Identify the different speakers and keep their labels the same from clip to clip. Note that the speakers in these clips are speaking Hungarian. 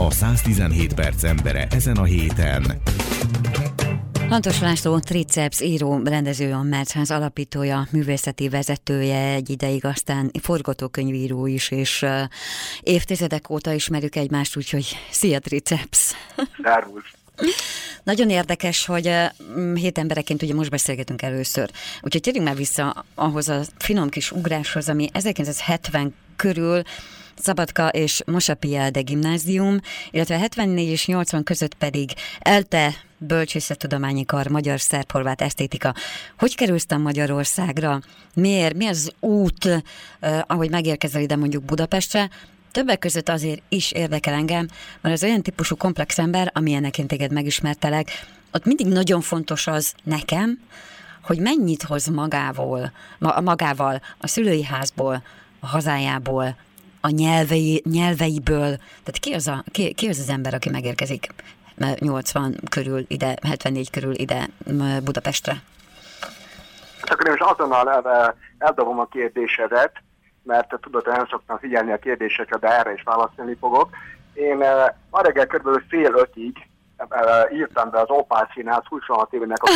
Speaker 1: A 117 perc embere ezen a héten.
Speaker 2: Lantos László, Triceps író, rendező, a Mercház alapítója, művészeti vezetője egy ideig, aztán forgatókönyvíró is, és uh, évtizedek óta ismerjük egymást, úgyhogy szia Triceps!
Speaker 3: Szervusz!
Speaker 2: Nagyon érdekes, hogy hét embereként ugye most beszélgetünk először. Úgyhogy térjünk már vissza ahhoz a finom kis ugráshoz, ami 1970 körül Szabadka és Mosapielde gimnázium, illetve 74 és 80 között pedig ELTE Bölcsészettudományi Kar, Magyar Szerb Horvát Esztétika. Hogy kerültem Magyarországra? Miért? Mi az út, eh, ahogy megérkezel ide mondjuk Budapestre? Többek között azért is érdekel engem, mert az olyan típusú komplex ember, amilyennek én téged megismertelek, ott mindig nagyon fontos az nekem, hogy mennyit hoz magával, magával a szülői házból, a hazájából, a nyelvei, nyelveiből. Tehát ki az, a, ki, ki az az ember, aki megérkezik 80 körül ide, 74 körül ide Budapestre?
Speaker 3: Csak én most azonnal el, eldobom a kérdésedet, mert tudod, hogy nem szoktam figyelni a kérdésekre, de erre is válaszolni fogok. Én eh, ma reggel kb. fél ötig írtam be az Opál Színház 26 évének a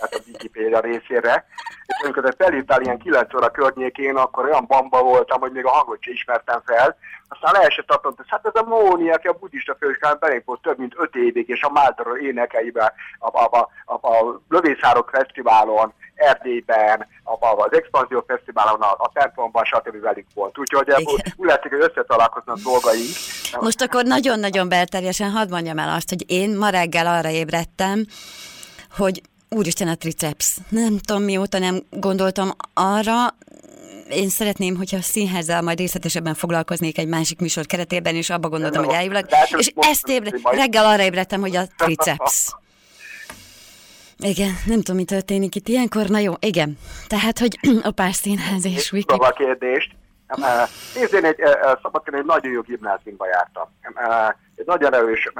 Speaker 3: a Wikipedia részére, és amikor felírtál ilyen 9 óra környékén, akkor olyan bamba voltam, hogy még a hangot sem ismertem fel. Aztán leesett attól, hogy hát ez a Móni, aki a buddhista főiskán belénk volt több mint 5 évig, és a Máltaro énekeiben, a, a, a, a, a Lövészárok Fesztiválon, Erdélyben, az Expanzió Fesztiválon, a, a templomban, stb. velük volt. Úgyhogy ebből úgy látszik, hogy összetalálkoznak dolgaink.
Speaker 2: Most akkor nagyon-nagyon belterjesen hadd mondjam el azt, hogy én ma reggel arra ébredtem, hogy úristen a triceps. Nem tudom mióta nem gondoltam arra, én szeretném, hogyha a színházzal majd részletesebben foglalkoznék egy másik műsor keretében, és abba gondoltam, hogy eljövök. És ezt ébre, reggel arra ébredtem, hogy a triceps. Igen, nem tudom, mi történik itt ilyenkor. Na jó, igen. Tehát, hogy a pásztínház és
Speaker 3: wiki. a kérdést. Nézd, én egy, szabadkán egy nagyon jó gimnáziumba jártam. Egy nagyon erős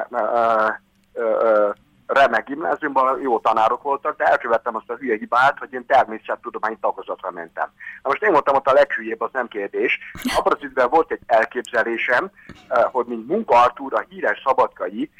Speaker 3: remek gimnáziumban jó tanárok voltak, de elkövettem azt a hülye hibát, hogy én természettudományi tagozatra mentem. Na most én voltam ott a leghülyébb, az nem kérdés. Abban az időben volt egy elképzelésem, hogy mint Munka Artúr, a híres szabadkai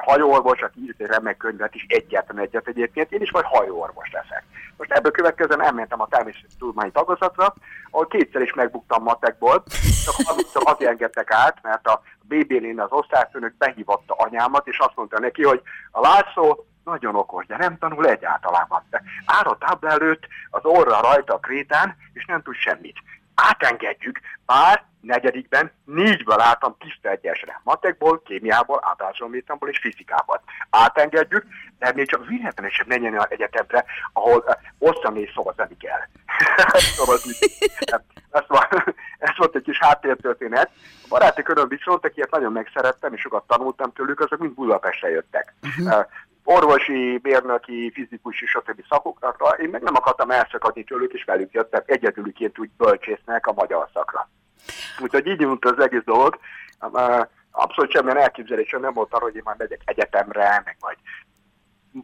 Speaker 3: hajóorvos, aki írt egy remek könyvet is, egyetlen egyet egyébként, én is majd hajóorvos leszek. Most ebből következően elmentem a természettudományi tagozatra, ahol kétszer is megbuktam matekból, csak csak azért engedtek át, mert a BB-nél az osztályfőnök behívatta anyámat, és azt mondta neki, hogy a László nagyon okos, de nem tanul egyáltalán. Áll a tábla előtt, az orra rajta a krétán, és nem tud semmit. Átengedjük, bár negyedikben négyből álltam tiszta egyesre. Matekból, kémiából, általánosomítamból és fizikából. Átengedjük, de még csak véletlenül menjen az egyetemre, ahol uh, osztam és szavazni kell. ez, volt, ez volt egy kis háttértörténet. A baráti körön viszont, akiket nagyon megszerettem, és sokat tanultam tőlük, azok mind Budapestre jöttek. Uh, orvosi, mérnöki, fizikusi, stb. szakokra. Én meg nem akartam elszakadni tőlük, és velük jöttem egyedülüként úgy bölcsésznek a magyar szakra. Úgyhogy így nyújt az egész dolog. Abszolút semmilyen elképzelésem nem volt arra, hogy én már megyek egyetemre, meg majd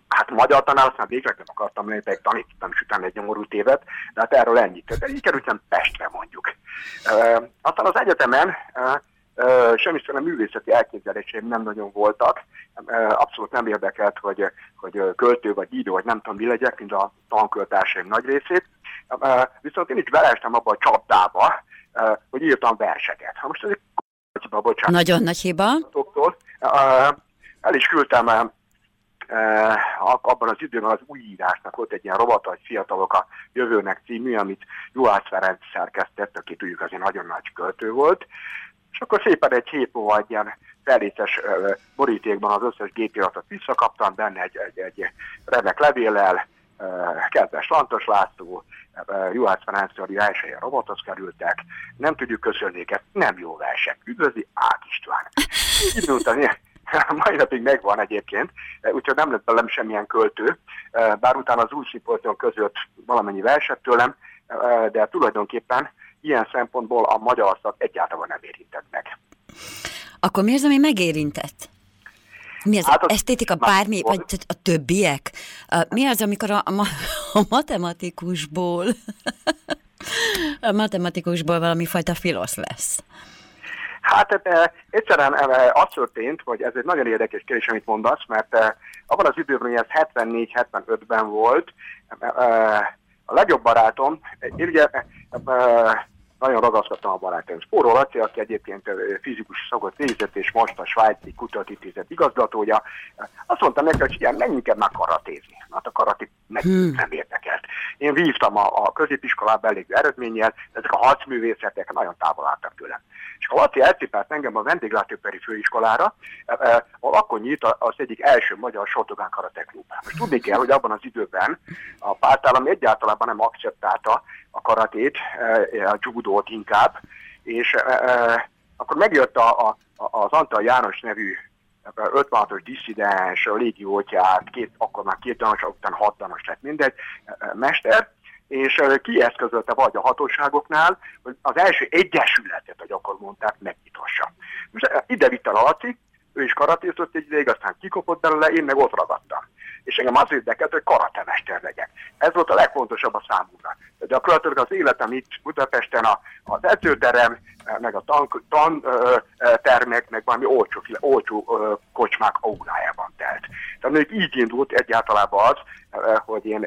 Speaker 3: hát magyar tanár, aztán végleg nem akartam lenni, pedig tanítottam is utána egy nyomorult évet, de hát erről ennyit. Tehát így kerültem Pestre mondjuk. Uh, aztán az egyetemen semmiféle művészeti elképzeléseim nem nagyon voltak. Abszolút nem érdekelt, hogy, hogy költő vagy író, vagy nem tudom mi legyek, mint a tanköltársaim nagy részét. Viszont én is beleestem abba a csapdába, hogy írtam verseket. Ha most ez egy hiba, bocsánat.
Speaker 2: Nagyon nagy hiba.
Speaker 3: El is küldtem abban az időben az új írásnak volt egy ilyen robot, hogy fiatalok a jövőnek című, amit Juhász Ferenc szerkesztett, aki tudjuk azért nagyon nagy költő volt, és akkor szépen egy hét múlva egy ilyen felétes borítékban az összes gépiratot visszakaptam, benne egy, egy, egy remek levéllel, kedves Lantos László, Juhász Ferenctori elsője robothoz kerültek, nem tudjuk köszönni nem jó versek, üdvözli Ák István. Így után, mai napig megvan egyébként, úgyhogy nem lett belem semmilyen költő, bár utána az új szipolton között valamennyi verset tőlem, de tulajdonképpen ilyen szempontból a magyar szak egyáltalán nem érintett meg.
Speaker 2: Akkor mi az, ami megérintett? Mi az, hát az esztétika, bármi, vagy a többiek? Mi az, amikor a, a, a matematikusból a matematikusból valami fajta filosz lesz?
Speaker 3: Hát egyszerűen az történt, hogy ez egy nagyon érdekes kérdés, amit mondasz, mert abban az időben, hogy ez 74-75-ben volt, a legjobb barátom, én ugye nagyon ragaszkodtam a barátom. Spóró Laci, aki egyébként fizikus szakot végzett, és most a svájci kutatítézet igazgatója, azt mondta neki, hogy ilyen, menjünk el már karatézni. Hát a karati meg hmm. nem érdekelt. Én vívtam a, a középiskolába elég eredménnyel, ezek a harcművészetek nagyon távol álltak tőlem. És a Laci elcipált engem a vendéglátóperi főiskolára, ahol akkor nyit az egyik első magyar Sotogán Karate Klub. Most tudni kell, hogy abban az időben a pártállam egyáltalán nem akceptálta a karatét, a judót inkább, és akkor megjött a, a, az Antal János nevű 56-os disszidens, a légiótját, két, akkor már két danos, után hat danos lett mindegy, mester, és kieszközölte vagy a hatóságoknál, hogy az első egyesületet, hogy akkor mondták, megnyithassa. Most ide vitte a Laci, ő is karatézott egy ideig, aztán kikopott belőle, én meg ott ragadtam. És engem az érdekelt, hogy karatemester legyek. Ez volt a legfontosabb a számomra. De gyakorlatilag az életem itt Budapesten a, az edzőterem, meg a tan, tan meg valami olcsó, olcsó kocsmák aurájában telt. Tehát még így indult egyáltalán az, hogy én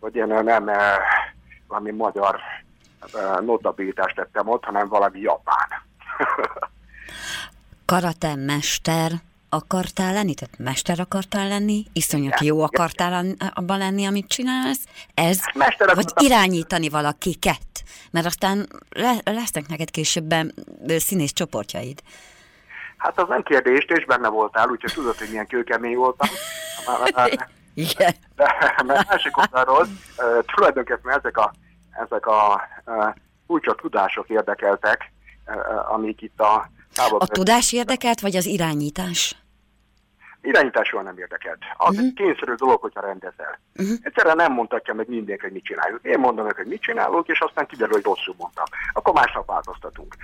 Speaker 3: hogy én nem valami magyar notabilitást tettem ott, hanem valami japán.
Speaker 2: Karate mester akartál lenni? Tehát mester akartál lenni? Iszonyat jó akartál abban lenni, amit csinálsz? Ez? Mester vagy akartam. irányítani valakiket? Mert aztán le, lesznek neked későbben színész csoportjaid.
Speaker 3: Hát az nem kérdés, és benne voltál, úgyhogy tudod, hogy milyen kőkemény voltam.
Speaker 2: Igen.
Speaker 3: De mert másik oldalról tulajdonképpen ezek a, ezek a furcsa tudások érdekeltek, amik itt a
Speaker 2: távol... A tudás érdekelt, vagy az irányítás?
Speaker 3: Irányításról nem érdekelt. Az uh-huh. egy kényszerű dolog, hogyha rendezel. Uh-huh. Egyszerűen nem mondhatja meg mindenki, hogy mit csináljuk. Én mondom meg, hogy mit csinálunk, és aztán kiderül, hogy rosszul mondtam. Akkor másnap változtatunk.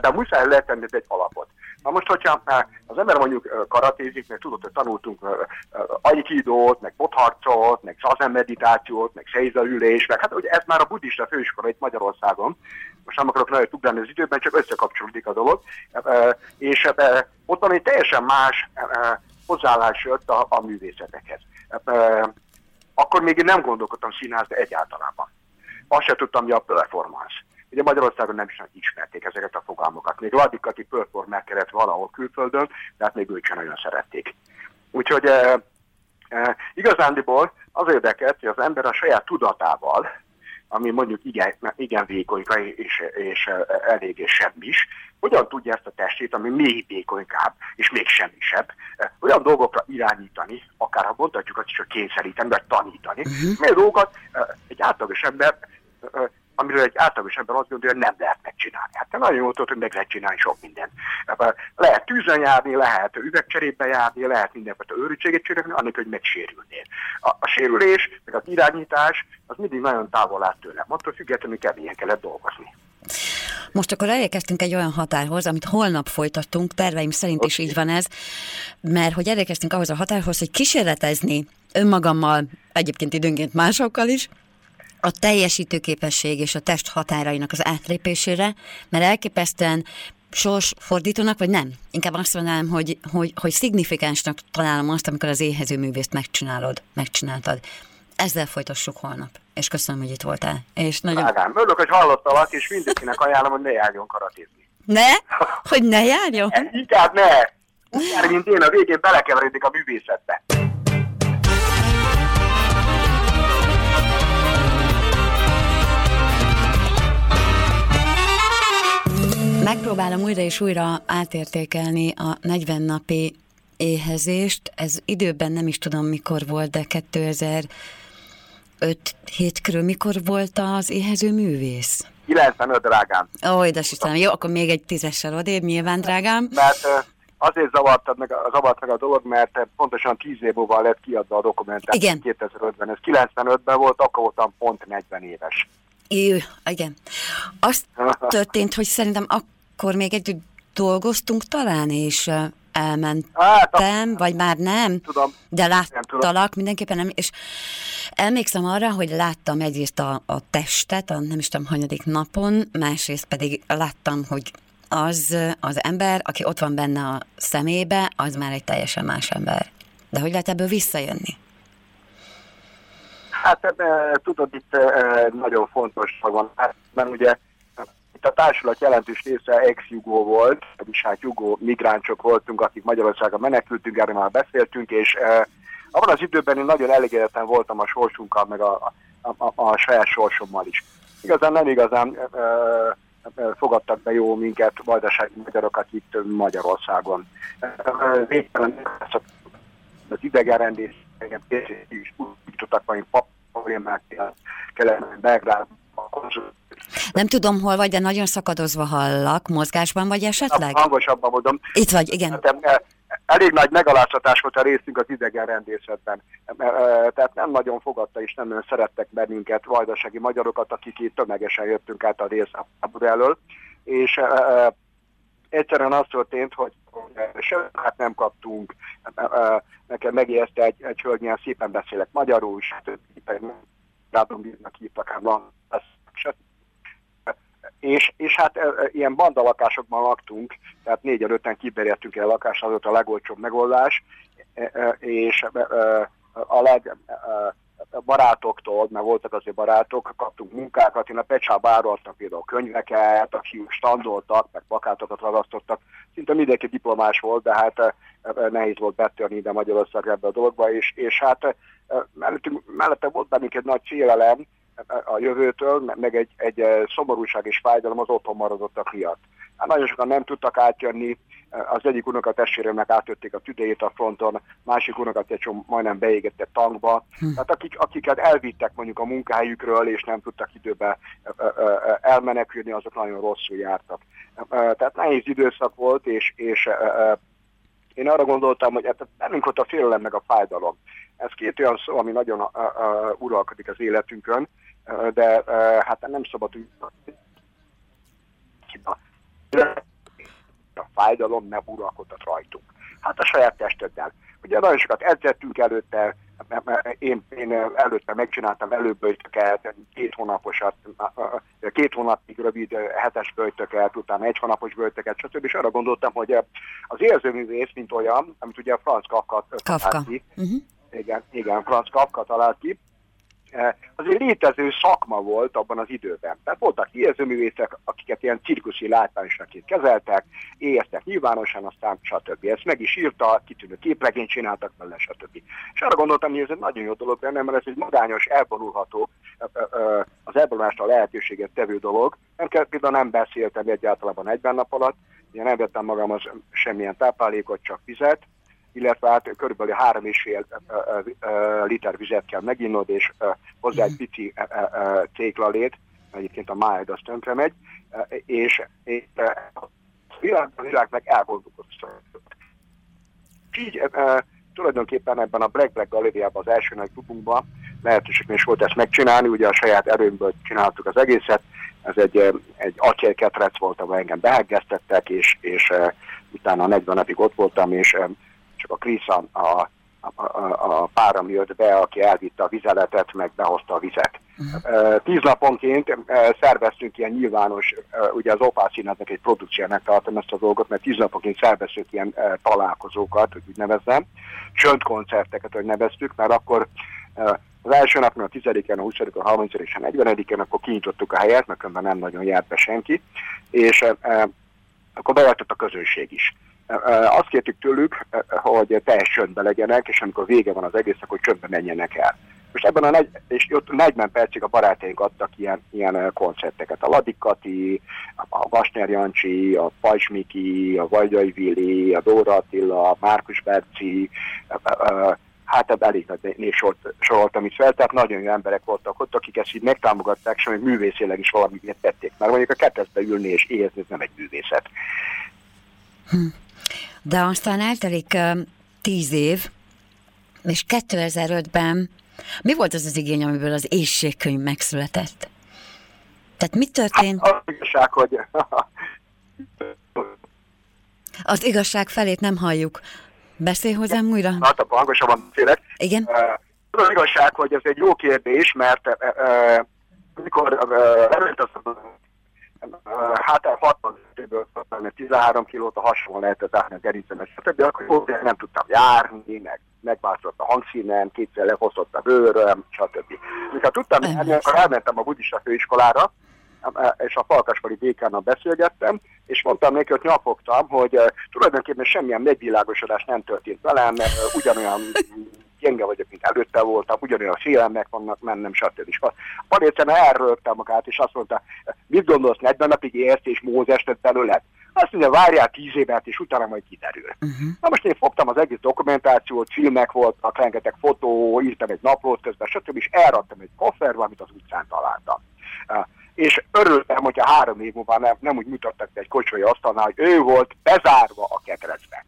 Speaker 3: De muszáj lehet tenni egy alapot. Na most, hogyha az ember mondjuk karatézik, mert tudod, hogy tanultunk aikidót, meg botharcot, meg zazen meditációt, meg sejzaülés, meg hát ugye ez már a buddhista főiskola itt Magyarországon, most nem akarok nagyon ugrálni az időben, csak összekapcsolódik a dolog, és ott van egy teljesen más hozzáállás jött a, a művészetekhez. Akkor még én nem gondolkodtam színházni egyáltalában. Azt sem tudtam, mi a performance. Ugye Magyarországon nem is ismerték ezeket a fogalmakat. Még Ladikati performer kellett valahol külföldön, de hát még ők sem nagyon szerették. Úgyhogy e, e, igazándiból az érdekelt, hogy az ember a saját tudatával, ami mondjuk igen, igen vékonyka és, és elég és semmis, hogyan tudja ezt a testét, ami még vékonykább és még semmisebb, olyan dolgokra irányítani, akár ha mondhatjuk azt is, hogy kényszeríteni, vagy tanítani, uh-huh. mert dolgokat egy átlagos ember amiről egy átlagos ember azt gondolja, hogy nem lehet megcsinálni. Hát te nagyon jól tudod, hogy meg lehet csinálni sok mindent. Lehet tűzön járni, lehet üvegcserébe járni, lehet mindenfajta őrültséget csinálni, annak, hogy megsérülnél. A, a sérülés, meg az irányítás, az mindig nagyon távol áll tőlem. Attól függetlenül keményen kellett dolgozni.
Speaker 2: Most akkor elérkeztünk egy olyan határhoz, amit holnap folytattunk, terveim szerint is így van ez, mert hogy elérkeztünk ahhoz a határhoz, hogy kísérletezni önmagammal, egyébként időnként másokkal is, a teljesítőképesség és a test határainak az átlépésére, mert elképesztően fordítónak, vagy nem? Inkább azt mondanám, hogy, hogy, hogy szignifikánsnak találom azt, amikor az éhező művészt megcsinálod, megcsináltad. Ezzel folytassuk holnap. És köszönöm, hogy itt voltál. És
Speaker 3: nagyon... Ágám, örülök, hogy hallottalak, és mindenkinek ajánlom, hogy ne járjon karatézni.
Speaker 2: Ne? Hogy ne járjon?
Speaker 3: Inkább ne! Úgy mint én, a végén belekeveredik a művészetbe.
Speaker 2: Megpróbálom újra és újra átértékelni a 40 napi éhezést. Ez időben nem is tudom mikor volt, de 2005 hét körül mikor volt az éhező művész?
Speaker 3: 95, drágám.
Speaker 2: Ó, édes Istenem, jó, akkor még egy tízessel odébb, nyilván, drágám.
Speaker 3: Mert azért zavart meg, zavart meg a dolog, mert pontosan 10 év múlva lett kiadva a dokumentáció
Speaker 2: Igen.
Speaker 3: 2005-ben. Ez 95-ben volt, akkor voltam pont 40 éves.
Speaker 2: Ő, igen. Azt történt, hogy szerintem akkor akkor még együtt dolgoztunk talán, és elmentem, hát, vagy már nem,
Speaker 3: tudom,
Speaker 2: de láttalak mindenképpen, nem, és emlékszem arra, hogy láttam egyrészt a, a testet, a nem is tudom, hanyadik napon, másrészt pedig láttam, hogy az az ember, aki ott van benne a szemébe, az már egy teljesen más ember. De hogy lehet ebből visszajönni?
Speaker 3: Hát e, tudod, itt e, nagyon fontos van, hát, mert ugye a társulat jelentős része ex-jugó volt, vagyis hát jugó migránsok voltunk, akik Magyarországon menekültünk, erről már beszéltünk, és e, abban az időben én nagyon elégedetlen voltam a sorsunkkal, meg a, a, a, a saját sorsommal is. Igazán nem igazán e, e, fogadtak be jó minket vajdasági magyarokat itt Magyarországon. Végtelen az idegenrendés engem is úgy tudtak majd problémák kellene Belgrád.
Speaker 2: Nem tudom, hol vagy, de nagyon szakadozva hallak. Mozgásban vagy esetleg?
Speaker 3: Hangosabban mondom.
Speaker 2: Itt vagy, igen.
Speaker 3: Hát, elég nagy megaláztatás volt a részünk az idegenrendészetben. Tehát nem nagyon fogadta és nem nagyon szerettek bennünket, vajdasági magyarokat, akik itt tömegesen jöttünk át a részháború elől. És egyszerűen az történt, hogy hát nem kaptunk, nekem megijeszte egy, egy hölgy, szépen beszélek magyarul, stb. Rádom bírnak hívtak ám, és, és hát e, ilyen bandalakásokban laktunk, tehát négyen öten kiberéltünk el lakásra, az volt a legolcsóbb megoldás, e, e, és e, a leg... E, barátoktól, mert voltak azért barátok, kaptunk munkákat, én a Pecsába árultam például könyveket, a fiúk standoltak, meg plakátokat ragasztottak, szinte mindenki diplomás volt, de hát eh, eh, nehéz volt betörni ide Magyarország ebbe a dologba, és, és hát mellettünk, mellette volt bennünk egy nagy félelem a jövőtől, meg egy, egy szomorúság és fájdalom az otthon maradottak miatt. Hát nagyon sokan nem tudtak átjönni, az egyik unokatestvéremnek átjötték a tüdejét a fronton, másik unokatestvérem majdnem beégette tankba. Hm. Tehát akik, akiket elvittek mondjuk a munkahelyükről, és nem tudtak időbe elmenekülni, azok nagyon rosszul jártak. Tehát nehéz időszak volt, és, és én arra gondoltam, hogy hát bennünk ott a félelem meg a fájdalom. Ez két olyan szó, ami nagyon uh, uh, uralkodik az életünkön, de hát nem szabad, hogy a fájdalom nem uralkodott rajtunk. Hát a saját testeddel. Ugye nagyon sokat edzettünk előtte, én, én előtte megcsináltam előbböjtöket, két hónaposat, két hónapig rövid hetes böjtöket, utána egy hónapos böjtöket, stb. És arra gondoltam, hogy az érzőművész, mint olyan, amit ugye a Franz Kafka,
Speaker 2: Kafka. Ki,
Speaker 3: uh-huh. igen, igen, Franz Kafka talált ki, az egy létező szakma volt abban az időben. Tehát voltak érzőművészek, akiket ilyen cirkuszi látványosnak kezeltek, értek nyilvánosan, aztán stb. Ezt meg is írta, kitűnő képregényt csináltak vele, stb. És arra gondoltam, hogy ez egy nagyon jó dolog benne, mert ez egy magányos, elvonulható, eh, az elvonulást a lehetőséget tevő dolog. Nem kell, például nem beszéltem egyáltalán egyben nap alatt, én nem vettem magam az semmilyen táplálékot, csak vizet, illetve hát körülbelül 3,5 liter vizet kell meginnod, és hozzá egy pici céklalét, egyébként a májd az tönkre megy, és, és a világ, a világ meg elgondolkodott. Így tulajdonképpen ebben a Black Black galériában, az első nagy klubunkban lehetőség is volt ezt megcsinálni, ugye a saját erőmből csináltuk az egészet, ez egy, egy acélketrec volt, ahol engem beheggeztettek, és, és utána 40 napig ott voltam, és csak a Krisz a, a, a, a páram jött be, aki elvitte a vizeletet, meg behozta a vizet. Uh-huh. Tíz naponként szerveztünk ilyen nyilvános, ugye az Opászínetnek egy produkciónak tartom ezt a dolgot, mert tíz naponként szerveztünk ilyen találkozókat, hogy úgy nevezzem, csöndkoncerteket, hogy neveztük, mert akkor az első napon a 10-en, a 20 a 30 és a 40-en, akkor kinyitottuk a helyet, mert nem nagyon járt be senki, és akkor bejöttött a közönség is. Azt kértük tőlük, hogy teljes csöndbe legyenek, és amikor vége van az egész, akkor csöndbe menjenek el. Most ebben a negy, és ott 40 percig a barátaink adtak ilyen, ilyen koncerteket. A Ladikati, a Vasner Jancsi, a Pajs a Vajgyai Vili, a Dóra Attila, a Márkus Berci, hát ebben elég nagy sort, soroltam itt fel, tehát nagyon jó emberek voltak ott, akik ezt így megtámogatták, és hogy művészileg is valamit tették. Mert mondjuk a kettesbe ülni és érezni, ez nem egy művészet.
Speaker 2: Hm. De aztán eltelik tíz év, és 2005-ben mi volt az az igény, amiből az éjségkönyv megszületett? Tehát mi történt?
Speaker 3: Hát, az igazság, hogy...
Speaker 2: az igazság felét nem halljuk. Beszélj hozzám újra?
Speaker 3: Hát, a hangosabban beszélek.
Speaker 2: Igen?
Speaker 3: Az igazság, hogy ez egy jó kérdés, mert uh, amikor uh, előtt az, uh, hát 60 stb. 13 kilót, a hasamon lehetett állni a gerincemet, stb. Akkor nem tudtam járni, meg megváltozott a hangszínem, kétszer lehozott a bőröm, stb. Mikor tudtam járni, akkor elmentem a buddhista főiskolára, és a Falkaspali dékánnal beszélgettem, és mondtam neki, hogy nyafogtam, hogy uh, tulajdonképpen semmilyen megvilágosodás nem történt velem, mert uh, ugyanolyan gyenge vagyok, mint előtte voltam, ugyanolyan félelmek vannak mennem, stb. És Palécen elröltem magát, és azt mondta, mit gondolsz, 40 napig érsz és Mózes tett belőled? Azt mondja, várjál tíz évet, és utána majd kiderül. Uh-huh. Na most én fogtam az egész dokumentációt, filmek voltak, rengeteg fotó, írtam egy naplót közben, stb. és elraktam egy kofferbe, amit az utcán találtam. Uh, és örültem, hogyha három év múlva nem, nem úgy mutattak egy kocsai asztalnál, hogy ő volt bezárva a ketrecbe.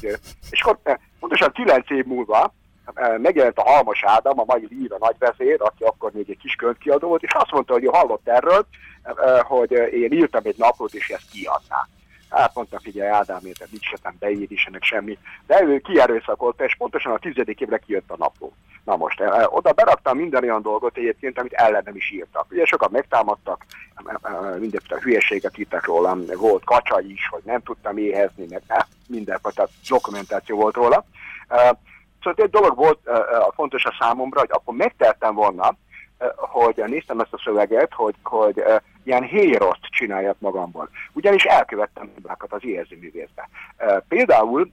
Speaker 3: Idő. És akkor pontosan kilenc év múlva eh, megjelent a Halmos Ádám, a mai Líra nagyvezér, aki akkor még egy kis könyvkiadó volt, és azt mondta, hogy ő hallott erről, eh, hogy én írtam egy naplót, és ezt kiadná. Hát mondta, figyelj Ádám, érted, nincs sem beír is ennek semmi. De ő kierőszakolta, és pontosan a tizedik évre kijött a napló. Na most, oda beraktam minden olyan dolgot egyébként, amit ellenem is írtak. Ugye sokan megtámadtak, mindenféle hülyeséget írtak rólam, volt kacsa is, hogy nem tudtam éhezni, meg mindenfajta dokumentáció volt róla. Szóval egy dolog volt eh, fontos a számomra, hogy akkor megteltem volna, hogy néztem ezt a szöveget, hogy, hogy ilyen híroszt csináljak magamból. Ugyanis elkövettem hibákat az érző művészbe. Például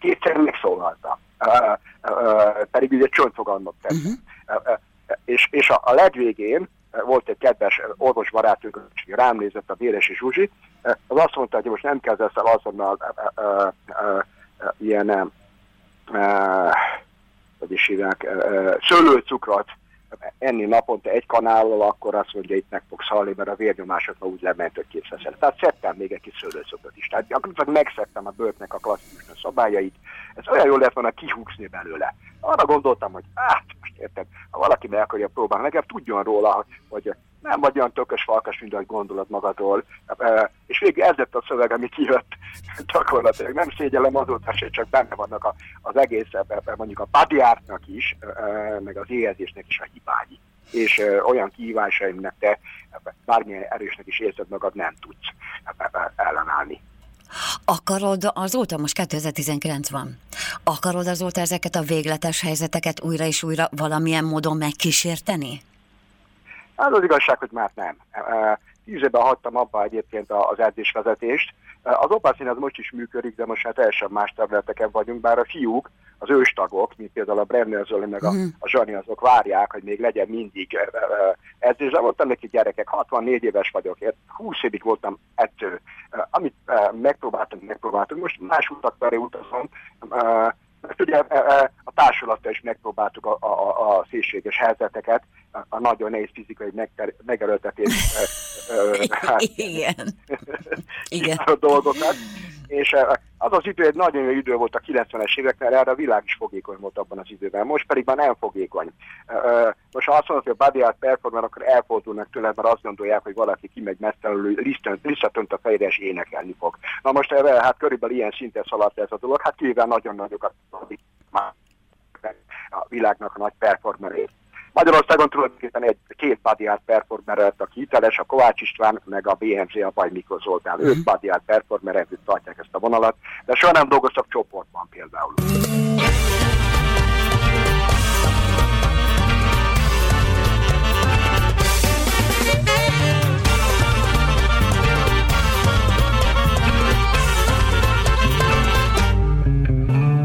Speaker 3: kétszer megszólaltam, pedig ugye csöndfogalmat tettem. Uh-huh. És, és a, a legvégén volt egy kedves orvosbarátunk, aki rám nézett a Véresi Zsuzsi, az azt mondta, hogy most nem kezdesz el azonnal ilyen, hogy is hívják, szőlőcukrot enni naponta egy kanállal, akkor azt mondja, itt meg fogsz halni, mert a vérnyomásodra úgy lement, hogy kétszer Tehát szedtem még egy kis szőlőszöpöt is. Tehát gyakorlatilag megszedtem a bőrnek a klasszikus szabályait. Ez olyan jól lett volna kihúzni belőle. Arra gondoltam, hogy hát, most érted, ha valaki meg akarja próbálni, legalább tudjon róla, hogy nem vagy olyan tökös falkas, mint ahogy gondolod magadról. És végül ez lett a szöveg, ami kijött gyakorlatilag. Nem szégyellem azóta se, csak benne vannak az egész, mondjuk a padiártnak is, meg az éhezésnek is a hibái. És olyan kihívásaimnak te bármilyen erősnek is érzed magad, nem tudsz ellenállni.
Speaker 2: Akarod azóta, most 2019 van, akarod azóta ezeket a végletes helyzeteket újra és újra valamilyen módon megkísérteni?
Speaker 3: Az az igazság, hogy már nem. Tíz évben hagytam abba egyébként az edzésvezetést. Az opászín az most is működik, de most hát teljesen más területeken vagyunk, bár a fiúk, az őstagok, mint például a Brenner Zoli, meg a, mhm. a Zsani, azok várják, hogy még legyen mindig edzés. De mondtam neki gyerekek, 64 éves vagyok, 20 évig voltam edző. Amit megpróbáltunk, megpróbáltunk. Most más utak felé utazom, ezt ugye a társulattal is megpróbáltuk a, a, a szélséges helyzeteket, a nagyon nehéz fizikai megerőltetés
Speaker 2: hát, Igen. Igen.
Speaker 3: a dolgokat. És az az idő egy nagyon jó idő volt a 90-es éveknél, erre a világ is fogékony volt abban az időben. Most pedig már nem fogékony. Most ha azt mondod, hogy a body art performer, akkor elfordulnak tőle, mert azt gondolják, hogy valaki kimegy mesztelenül, visszatönt a fejre és énekelni fog. Na most hát körülbelül ilyen szinten szaladt ez a dolog, hát kivéve nagyon nagyokat a világnak a nagy performerét. Magyarországon tulajdonképpen egy, két badiát performer a hiteles, a Kovács István, meg a BMZ, a Baj Mikor Zoltán. Ők badiát performer együtt tartják ezt a vonalat, de soha nem dolgoztak csoportban például.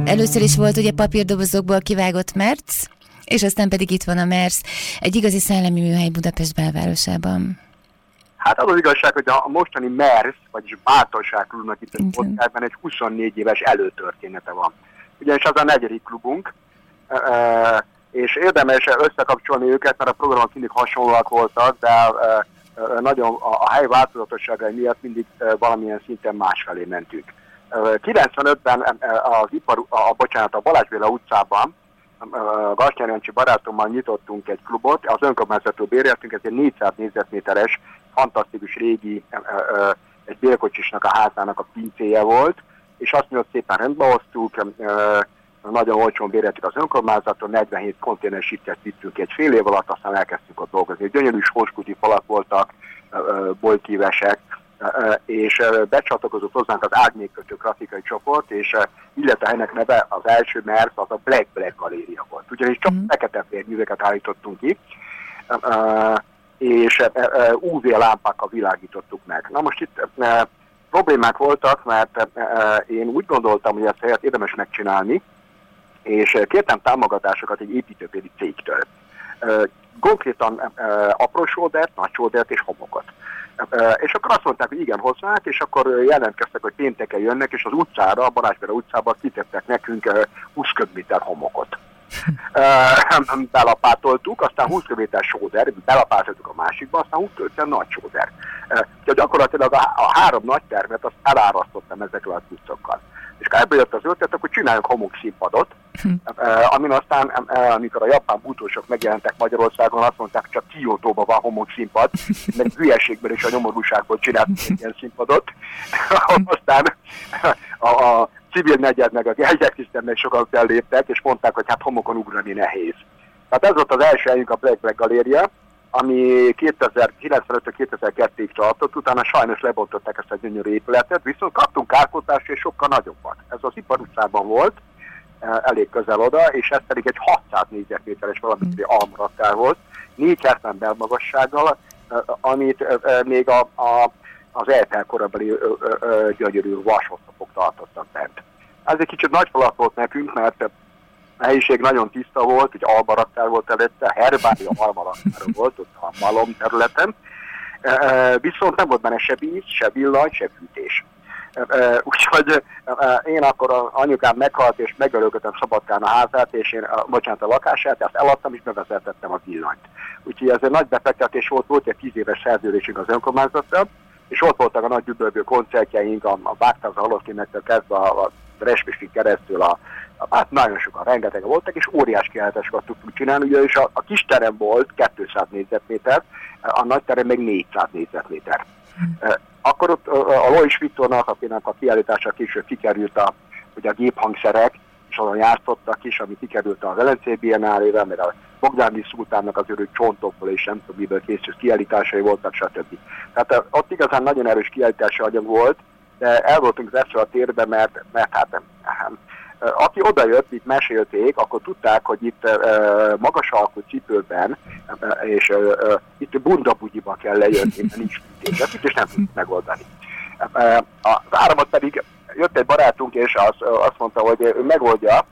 Speaker 2: Először is volt ugye papírdobozokból kivágott merc, és aztán pedig itt van a MERS, egy igazi szellemi műhely Budapest belvárosában.
Speaker 3: Hát az az igazság, hogy a mostani MERS, vagyis Bátorság klubnak itt a podcastben egy 24 éves előtörténete van. Ugyanis az a negyedik klubunk, és érdemes összekapcsolni őket, mert a programok mindig hasonlóak voltak, de nagyon a hely változatosságai miatt mindig valamilyen szinten másfelé mentünk. 95-ben az ipar, a, bocsánat, a Balázs Béla utcában Gasnyár Jancsi barátommal nyitottunk egy klubot, az önkormányzató béreltünk, ez egy 400 négyzetméteres, fantasztikus régi, egy bélkocsisnak a házának a pincéje volt, és azt mi ott szépen rendbe hoztuk, nagyon olcsón béreltük az önkormányzaton, 47 konténer sittet vittünk egy fél év alatt, aztán elkezdtünk ott dolgozni. Gyönyörű sóskuti falak voltak, bolykívesek, és becsatlakozott hozzánk az Árnyékkötő grafikai csoport, és illetve ennek neve az első MERS az a Black Black galéria volt. Ugyanis csak mm. fekete műveket állítottunk ki, és UV lámpákkal világítottuk meg. Na most itt problémák voltak, mert én úgy gondoltam, hogy ezt helyet érdemes megcsinálni, és kértem támogatásokat egy építőpédi cégtől. Konkrétan apró sódert, nagy sódert és homokot. És akkor azt mondták, hogy igen, hozzák, és akkor jelentkeztek, hogy pénteken jönnek, és az utcára, a Balázsbere utcában kitettek nekünk 20 köbméter homokot. belapátoltuk, aztán 20 köbméter sóder, belapátoltuk a másikba, aztán 20 köbméter nagy sóder. Úgyhogy gyakorlatilag a, a három nagy tervet azt elárasztottam ezekkel a cuccokkal. És ebből jött az ötlet, akkor csináljunk homokszínpadot. Amin aztán, amikor a japán butósok megjelentek Magyarországon, azt mondták, csak Kiotóban van homokszínpad, meg hülyeségből és a nyomorúságból csináltunk egy ilyen színpadot. aztán a, a civil negyed meg a gyergyektisztemnek sokan felléptek, és mondták, hogy hát homokon ugrani nehéz. Tehát ez volt az első helyünk a Black Black Galéria, ami 2095-2002-ig tartott, utána sajnos lebontották ezt a gyönyörű épületet, viszont kaptunk kárpotást és sokkal nagyobbat. Ez az ipar utcában volt, elég közel oda, és ez pedig egy 600 négyzetméteres valamit mm. almarattár volt, 470 belmagassággal, eh, amit eh, még a, a, az eltel korabeli gyönyörű vasoszlopok tartottak bent. Ez egy kicsit nagy falat volt nekünk, mert a helyiség nagyon tiszta volt, egy albaraktár volt előtte, herbária albaraktár volt ott a malom területen, viszont nem volt benne se víz, se villany, se fűtés. Úgyhogy én akkor a anyukám meghalt, és megölökötem Szabadkán a házát, és én, bocsánat, a lakását, ezt eladtam, és bevezetettem a villanyt. Úgyhogy ez egy nagy befektetés volt, volt egy tíz éves szerződésünk az önkormányzattal, és ott voltak a nagy üdvözlő koncertjeink, a, a Bágtáz a Haloszkinektől kezdve a, a Respistig keresztül a, hát nagyon sokan, rengeteg voltak, és óriás kiállításokat tudtuk csinálni, ugyanis a, a kis terem volt 200 négyzetméter, a nagy terem meg 400 négyzetméter. Akkor ott a Lois Viktornak, akinek a kiállítása később kikerült a, ugye a géphangszerek, és azon játszottak is, ami kikerült a Velencei Biennálével, mert a Bogdáni Szultánnak az örök csontokból és nem tudom miből készült kiállításai voltak, stb. Tehát ott igazán nagyon erős kiállítási anyag volt, de el voltunk az a térbe, mert, mert hát nem aki odajött, itt mesélték, akkor tudták, hogy itt magas alkú cipőben, és itt bundabugyiba kell lejönni, mert nincs fűtés, és nem tudjuk megoldani. Az áramot pedig jött egy barátunk, és az, azt mondta, hogy ő megoldja,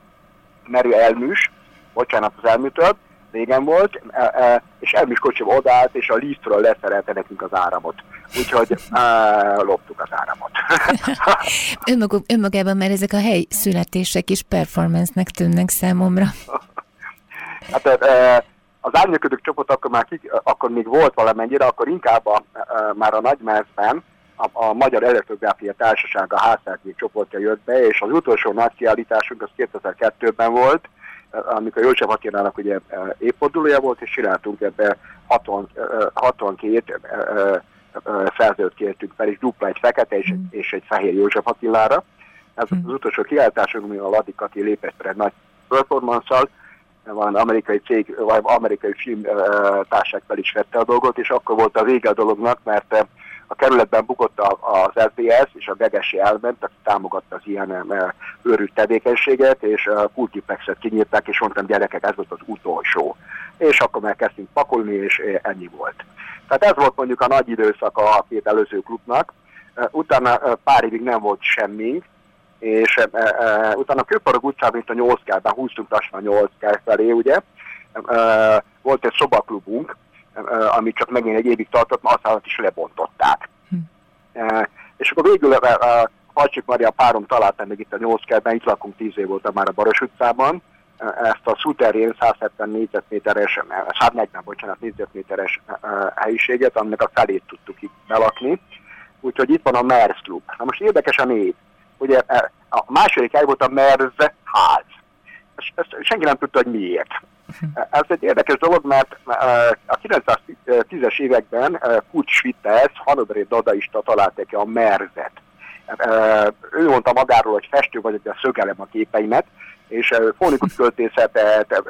Speaker 3: mert ő elműs, bocsánat az elműtől, régen volt, e, e, és Elmis kocsiba odállt, és a liftről leszerelte nekünk az áramot. Úgyhogy uh, loptuk az áramot.
Speaker 4: Önmaguk, önmagában már ezek a hely születések is performance-nek tűnnek számomra.
Speaker 3: hát az árnyöködők csoport akkor, már kik, akkor még volt valamennyire, akkor inkább a, már a nagymezben a, a Magyar Elektrográfia Társaság a házszerzők csoportja jött be, és az utolsó nagy kiállításunk az 2002-ben volt, amikor József Attilának ugye évfordulója volt, és csináltunk ebbe 60, 62 szerzőt kértünk fel, és dupla egy fekete és, mm. és egy fehér József Attilára. Ez mm. az utolsó kiállításunk, ami a Ladikati lépett egy nagy performance-szal, van amerikai cég, vagy amerikai film társág fel is vette a dolgot, és akkor volt a vége a dolognak, mert a kerületben bukott az LPS, és a Gegesi elment, aki támogatta az ilyen őrült tevékenységet, és a multiplexet kinyírták, és mondtam, gyerekek, ez volt az utolsó. És akkor már kezdtünk pakolni, és ennyi volt. Tehát ez volt mondjuk a nagy időszaka a két előző klubnak. Utána pár évig nem volt semmink, és e, e, utána a Kőparag utcában, mint a 8 kerben, húztunk lassan a 8 ker felé, ugye. E, volt egy szobaklubunk, ami csak megint egy évig tartott, ma azt is lebontották. Hm. És akkor végül a Maria párom találtam meg itt a 8 kerben, itt lakunk 10 év volt már a Baros utcában, ezt a szuterén 170 négyzetméteres, 140, bocsánat, négyzetméteres helyiséget, aminek a felét tudtuk itt belakni. Úgyhogy itt van a MERS klub. Na most érdekes a név. Ugye a második hely volt a MERS ház. Ezt senki nem tudta, hogy miért. Ez egy érdekes dolog, mert a 1910-es években Kurt Schwitters, Hannoveri dadaista találták ki a merzet. ő mondta magáról, hogy festő vagyok, de szögelem a képeimet, és fonikus költészetet,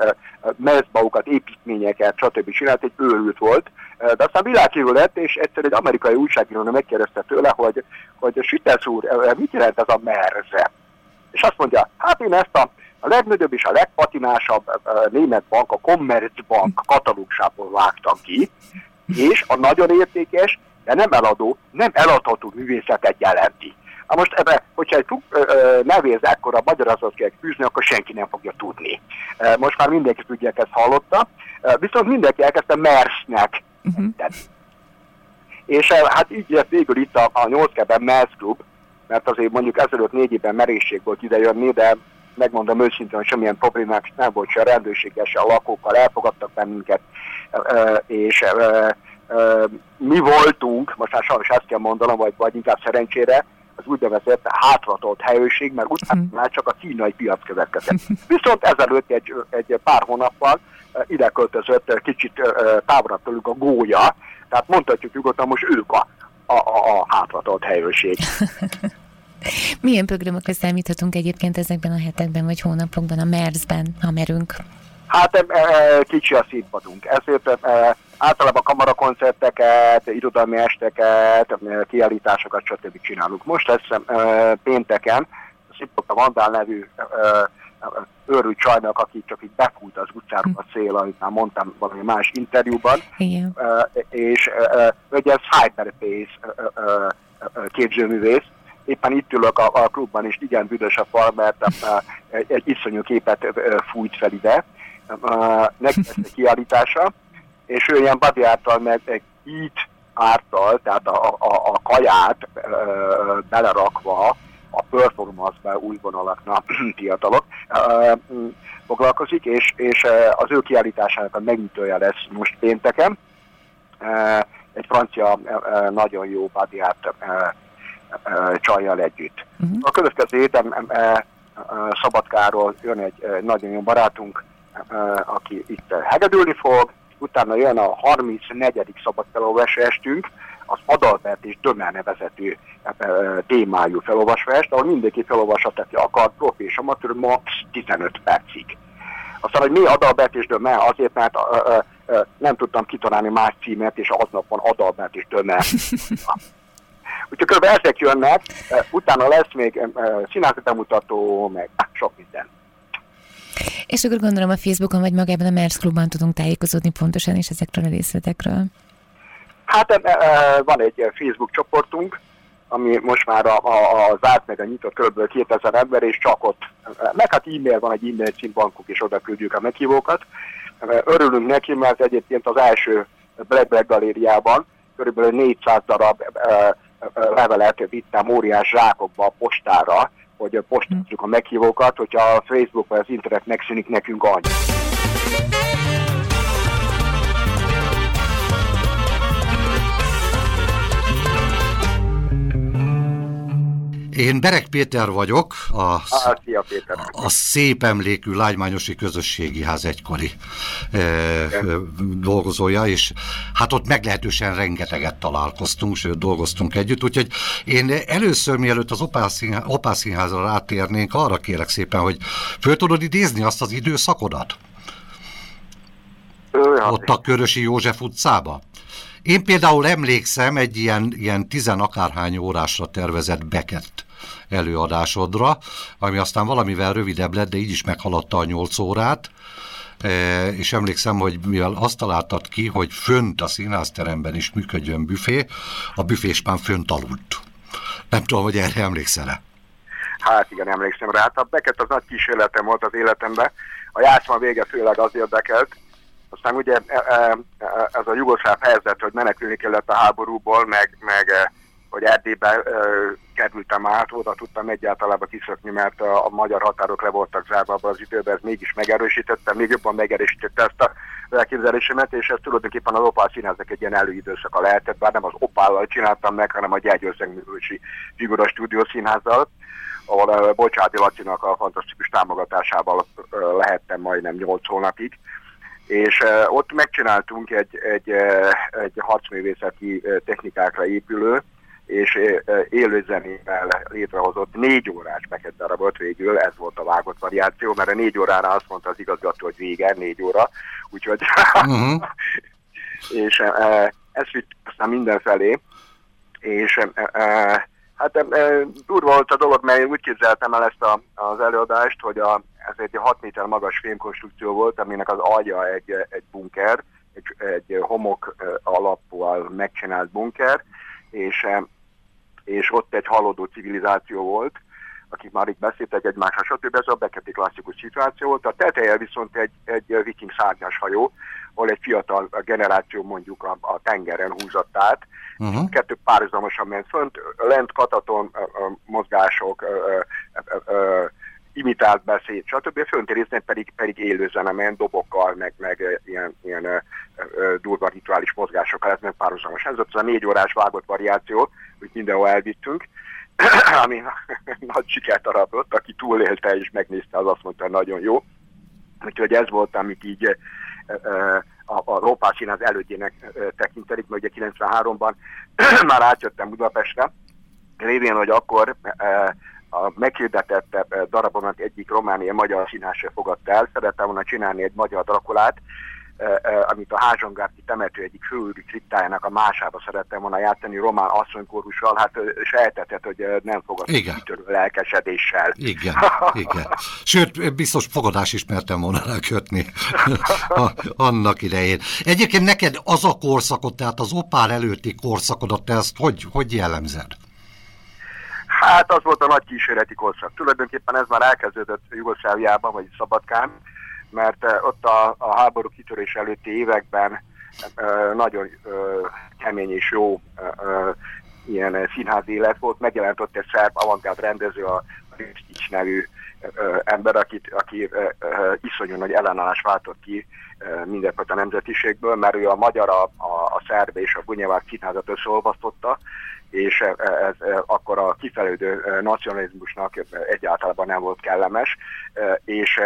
Speaker 3: mezbaukat, építményeket, stb. csinált, egy őrült volt, de aztán világhírű lett, és egyszer egy amerikai újságíró megkérdezte tőle, hogy, hogy Sütesz úr, mit jelent ez a merze? És azt mondja, hát én ezt a, a legnagyobb és a legpatinásabb német bank, a Commerzbank katalógsából vágtam ki, és a nagyon értékes, de nem eladó, nem eladható művészetet jelenti. Na most ebbe, hogyha egy nevéz ekkora magyarázat kell fűzni, akkor senki nem fogja tudni. Most már mindenki tudja, ezt hallotta, viszont mindenki elkezdte Mersnek. Uh-huh. És hát így jött végül itt a, a 8 keben Mers Club, mert azért mondjuk ezelőtt négy évben merészség volt idejönni, de megmondom őszintén, hogy semmilyen problémák nem volt, se a rendőrséggel, se a lakókkal elfogadtak bennünket, és mi voltunk, most már sajnos azt kell mondanom, vagy, vagy inkább szerencsére, az úgynevezett hátratolt helyőség, mert utána uh-huh. már csak a kínai piac következett. Viszont ezelőtt egy, egy pár hónappal ide költözött kicsit távolabb tőlük a gólya, tehát mondhatjuk nyugodtan, most ők a, a, a, a hátratolt helyőrség.
Speaker 4: Milyen programokra számíthatunk egyébként ezekben a hetekben vagy hónapokban a MERS-ben, ha merünk?
Speaker 3: Hát e, e, kicsi a színpadunk, ezért e, általában kamarakoncerteket, irodalmi esteket, kiállításokat, stb. csinálunk. Most lesz pénteken, a Vandál nevű őrült csajnak, aki csak így befújt az utcáról a szél, amit már mondtam valami más interjúban, Igen. és ugye ez Hyperpace képzőművész, éppen itt ülök a, a klubban, és igen büdös a fal, mert egy iszonyú képet fújt fel ide, neki ezt a kiállítása, és ő ilyen body által, meg egy itt ártal, tehát a, a, a kaját ö, belerakva a performance-be új vonalaknak fiatalok ö, foglalkozik, és, és az ő kiállításának a megnyitója lesz most pénteken. Ö, egy francia nagyon jó body art csajjal együtt. Uh-huh. A következő héten Szabadkáról jön egy nagyon jó barátunk, aki itt hegedülni fog, utána jön a 34. szabadfelolvasó estünk, az Adalbert és Dömer nevezetű témájú felolvasvást, ahol mindenki felolvashat, aki akar, profi és amatőr, max 15 percig. Aztán, hogy mi Adalbert és Dömer, azért, mert ö, ö, nem tudtam kitalálni más címet, és aznap van Adalbert és Dömer. Úgyhogy kb. ezek jönnek, utána lesz még színházi bemutató, meg sok minden.
Speaker 4: És akkor gondolom a Facebookon vagy magában a Mersz Klubban tudunk tájékozódni pontosan is ezekről a részletekről.
Speaker 3: Hát van egy Facebook csoportunk, ami most már a, a, a zárt meg a nyitott kb. 2000 ember, és csak ott, meg hát e-mail van, egy e-mail címbankuk, és oda küldjük a meghívókat. Örülünk neki, mert egyébként az első Black Black galériában kb. 400 darab levelet vittem óriás zsákokba a postára, hogy postázzuk a meghívókat, hogyha a Facebook vagy az internet megszűnik nekünk annyi.
Speaker 5: Én Berek Péter vagyok, a,
Speaker 3: ah, szia, Péter.
Speaker 5: a szép emlékű Lágymányosi Közösségi Ház egykori e, dolgozója, és hát ott meglehetősen rengeteget találkoztunk, sőt dolgoztunk együtt, úgyhogy én először, mielőtt az Opászínházra rátérnénk, arra kérek szépen, hogy föl tudod idézni azt az időszakodat? Ott a Körösi József utcába? Én például emlékszem egy ilyen, ilyen tizenakárhány órásra tervezett Beckett előadásodra, ami aztán valamivel rövidebb lett, de így is meghaladta a nyolc órát, e, és emlékszem, hogy mivel azt találtad ki, hogy fönt a színházteremben is működjön büfé, a büféspán fönt aludt. Nem tudom, hogy erre emlékszel-e?
Speaker 3: Hát igen, emlékszem rá. Hát a Beckett az nagy kísérletem volt az életemben. A játszma vége főleg az érdekelt, aztán ugye e, e, ez a jugoszláv helyzet, hogy menekülni kellett a háborúból, meg, meg hogy Erdélybe kerültem át, oda tudtam egyáltalában kiszökni, mert a, a magyar határok le voltak zárva abban az időben, ez mégis megerősítette, még jobban megerősítette ezt a elképzelésemet, és ez tulajdonképpen az Opál színháznak egy ilyen előidőszaka lehetett, bár nem az Opállal csináltam meg, hanem a Gyergyőszegművősi Figura Stúdió színházzal, ahol Bocsáti Lacinak a fantasztikus támogatásával lehettem majdnem 8 hónapig. És uh, ott megcsináltunk egy, egy, uh, egy harcművészeti uh, technikákra épülő és élőzenével létrehozott négy órás Beckett darabot végül, ez volt a vágott variáció, mert a négy órára azt mondta az igazgató, hogy vége, négy óra, úgyhogy uh-huh. és ez vitt aztán mindenfelé, és hát durva volt a dolog, mert én úgy képzeltem el ezt a, az előadást, hogy a, ez egy 6 méter magas fémkonstrukció volt, aminek az alja egy, egy bunker, egy, egy homok alapúval megcsinált bunker, és, és ott egy halódó civilizáció volt, akik már itt beszéltek egymásra, stb. Ez a beketi klasszikus szituáció volt. A teteje viszont egy, egy viking szárnyas hajó, ahol egy fiatal generáció mondjuk a, a tengeren húzott át. Uh-huh. Kettő párhuzamosan ment fönt, lent kataton mozgások, ö, ö, ö, imitált beszéd, stb. Fönt részben pedig, pedig élő zenemen, dobokkal, meg, meg ilyen, ilyen ö, ö, durva rituális mozgásokkal, ez meg párhuzamosan. Ez az a négy órás vágott variáció, hogy mindenhol elvittünk, ami nagy sikert aratott, aki túlélte és megnézte, az azt mondta, nagyon jó. Úgyhogy ez volt, amit így a, a Rópás az elődjének tekintelik, mert ugye 93-ban már átjöttem Budapestre, lévén, hogy akkor a meghirdetett darabomat egyik romániai magyar színház fogadta el, szerettem volna csinálni egy magyar drakulát, amit a Házsongárti temető egyik főüri kriptájának a másába szerettem volna játszani román asszonykórussal, hát sejtetett, hogy nem fogad
Speaker 5: igen.
Speaker 3: lelkesedéssel.
Speaker 5: Igen, igen. Sőt, biztos fogadás is mertem volna kötni annak idején. Egyébként neked az a korszakot, tehát az opár előtti korszakodat, te ezt hogy, hogy jellemzed?
Speaker 3: Hát az volt a nagy kísérleti korszak. Tulajdonképpen ez már elkezdődött Jugoszláviában, vagy Szabadkán, mert ott a, a háború kitörés előtti években nagyon kemény és jó ilyen színházi élet volt. Megjelent ott egy szerb avantgárd rendező, a Ristics nevű ember, akit, aki iszonyú nagy ellenállás váltott ki mindenfajta nemzetiségből, mert ő a magyar, a, a szerb és a bunyavák színházat összeolvasztotta, és ez akkor a kifelődő nacionalizmusnak egyáltalán nem volt kellemes, és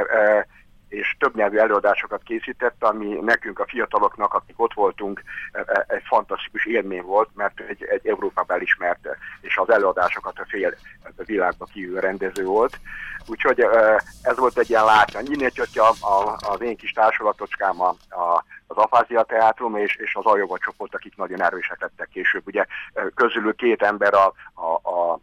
Speaker 3: és több nyelvű előadásokat készített, ami nekünk a fiataloknak, akik ott voltunk, e, e, egy fantasztikus élmény volt, mert egy, egy Európában elismerte, és az előadásokat a fél világba kívül rendező volt. Úgyhogy e, ez volt egy ilyen látvány. Innen jött a, az én kis társulatocskám a, a, az Afázia Teátrum és, és az Ajova csoport, akik nagyon erősek lettek később. Ugye közülük két ember a, a, a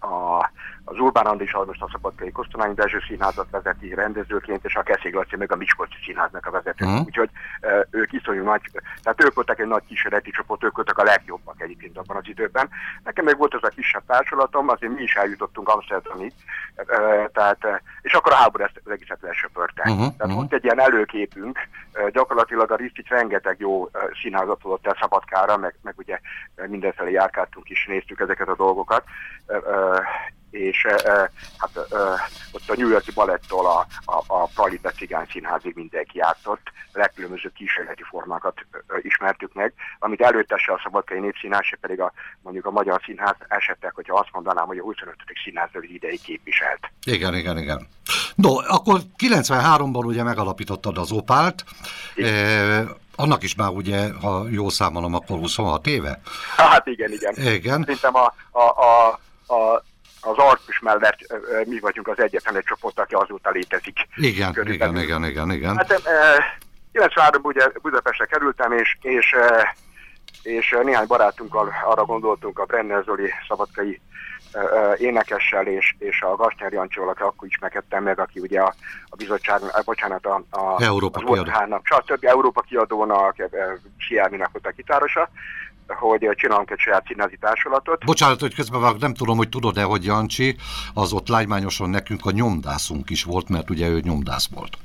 Speaker 3: a, az Urbán Andis most a Szabadkai Kosztolányi Dezső Színházat vezeti rendezőként, és a Keszég Laci meg a Miskolci Színháznak a vezető. Uh-huh. Úgyhogy e, ők iszonyú nagy, tehát ők voltak egy nagy kísérleti csoport, ők voltak a legjobbak egyébként abban az időben. Nekem még volt ez a kisebb társulatom, azért mi is eljutottunk Amsterdamig, tehát, és akkor a háború ezt az egészet lesöpörte. Uh-huh. Tehát uh-huh. volt egy ilyen előképünk, e, gyakorlatilag a Risztic rengeteg jó e, színházat hozott el Szabadkára, meg, meg ugye mindenfelé járkáltunk is, néztük ezeket a dolgokat. És hát ott a New Yorki balettól a, a, a Pralita Cigány Színházig mindenki játszott, legkülönbözőbb kísérleti formákat ismertük meg, amit előttesse a Szabadkai Népszínház, se pedig a, mondjuk a Magyar Színház esettek, hogyha azt mondanám, hogy a 25. színház ideig képviselt.
Speaker 5: Igen, igen, igen. No, akkor 93-ban ugye megalapítottad az Opált, e, annak is már ugye, ha jól számolom, akkor 26 éve?
Speaker 3: Hát igen, igen.
Speaker 5: Igen.
Speaker 3: Szerintem a, a, a a, az Artus mellett mi vagyunk az egyetlen egy csoport, aki azóta létezik.
Speaker 5: Igen, igen, igen, igen, igen. Hát,
Speaker 3: e, 93 ugye Budapestre kerültem, és, és, és néhány barátunkkal arra gondoltunk, a Brenner Zoli szabadkai énekessel és, és a Gasnyár Jancsival, aki akkor ismerkedtem meg, aki ugye a, a bizottság, bocsánat, a, a
Speaker 5: Európa
Speaker 3: az kiadó. stb. Európa kiadónak, Sielminak volt a kitárosa, hogy csinálunk egy saját színházi társulatot.
Speaker 5: Bocsánat, hogy közben van, nem tudom, hogy tudod-e, hogy Jancsi, az ott lágymányosan nekünk a nyomdászunk is volt, mert ugye ő nyomdász volt.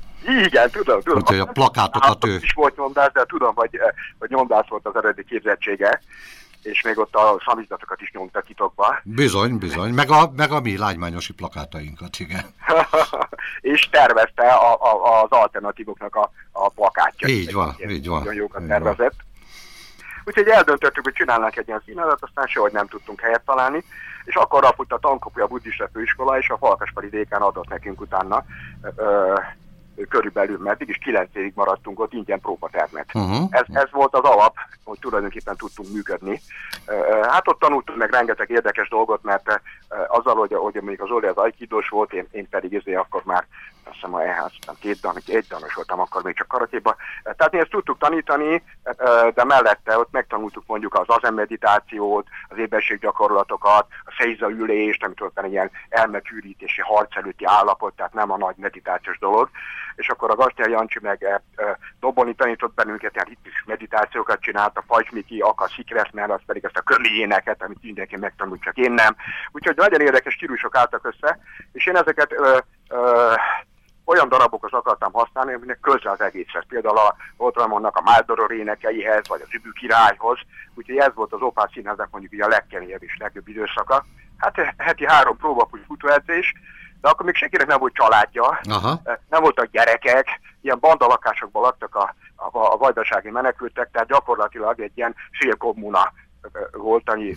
Speaker 3: Igen, tudom, tudom.
Speaker 5: Úgyhogy a plakátokat ő...
Speaker 3: is volt nyomdász, de tudom, hogy, hogy nyomdász volt az eredeti képzettsége és még ott a szamizatokat is nyomta titokba.
Speaker 5: Bizony, bizony, meg a, meg a mi lágymányosi plakátainkat, igen.
Speaker 3: és tervezte a, a, az alternatívoknak a, a plakátja.
Speaker 5: Így van, így van.
Speaker 3: Nagyon jókat tervezett. Van. Úgyhogy eldöntöttük, hogy csinálnánk egy ilyen színházat, aztán sehogy nem tudtunk helyet találni, és akkor rapult a tankopja a buddhista főiskola, és a Falkaspali dékán adott nekünk utána ö, körülbelül meddig, és kilenc évig maradtunk ott ingyen próbatermet. Uh-huh. Ez, ez volt az alap, hogy tulajdonképpen tudtunk működni. Hát ott tanultunk meg rengeteg érdekes dolgot, mert azzal, hogy, hogy még az Oli az ajkidós volt, én, én pedig ezért akkor már azt hiszem a EHZ, két dan, egy danos voltam akkor még csak karatéban. Tehát mi ezt tudtuk tanítani, de mellette ott megtanultuk mondjuk az azemmeditációt, az éberséggyakorlatokat, a szeiza ülést, amit ott ilyen elmekűrítési harc előtti állapot, tehát nem a nagy meditációs dolog. És akkor a Gastyán Jancsi meg Doboni tanított bennünket, ilyen hittis meditációkat csinált, a Fajsmiki, Aka Sikreszmel, az pedig ezt a körli éneket, amit mindenki megtanult, csak én nem. Úgyhogy nagyon érdekes stílusok álltak össze, és én ezeket ö, olyan darabokhoz akartam használni, aminek közel az egészhez. Például a Otramonnak a Máldoror énekeihez, vagy az Übű királyhoz. Úgyhogy ez volt az opás színházak mondjuk így a legkeményebb és legjobb időszaka. Hát heti három próbapúj futóedzés, de akkor még senkinek nem volt családja, Aha. nem voltak gyerekek, ilyen bandalakásokban laktak a, a, a vajdasági menekültek, tehát gyakorlatilag egy ilyen félkommuna volt, annyi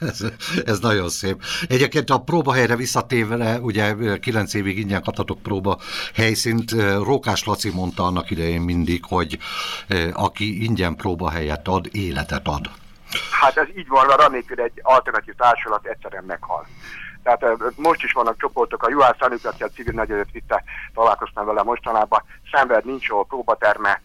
Speaker 5: ez, ez nagyon szép. Egyébként a próbahelyre visszatérve, ugye 9 évig ingyen kaptatok próba helyszínt, Rókás Laci mondta annak idején mindig, hogy aki ingyen próbahelyet ad, életet ad.
Speaker 3: Hát ez így van, mert anélkül egy alternatív társulat egyszerűen meghal. Tehát most is vannak csoportok, a Juhász Anukat, a civil nagyodat vitte, találkoztam vele mostanában, szenved, nincs ahol próbaterme.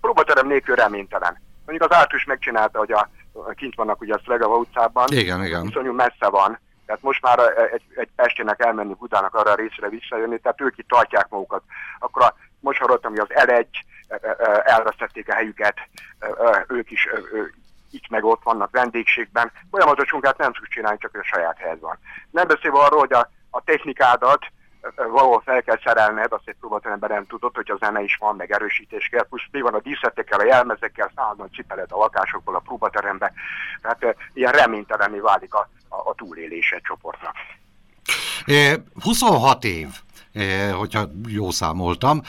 Speaker 3: Próbaterem nélkül reménytelen. Mondjuk az Ártus megcsinálta, hogy a kint vannak ugye a Szlegava utcában.
Speaker 5: Igen, igen.
Speaker 3: Viszonyú messze van. Tehát most már egy, egy Pestének elmenni Budának arra a részre visszajönni, tehát ők itt tartják magukat. Akkor a, most hallottam, hogy az L1 elvesztették a helyüket, ők is itt meg ott vannak vendégségben. Folyamatos munkát nem tudsz csinálni, csak a saját helyed van. Nem beszélve arról, hogy a, a technikádat valahol fel kell szerelned, azt egy próbateremben nem tudod, hogy a zene is van, meg erősítés kell, plusz mi van a díszetekkel, a jelmezekkel, szállnak cipeled a lakásokból a próbaterembe. Tehát e, ilyen reménytelenné válik a, a, a túlélése csoportnak.
Speaker 5: 26 év hogyha jó számoltam.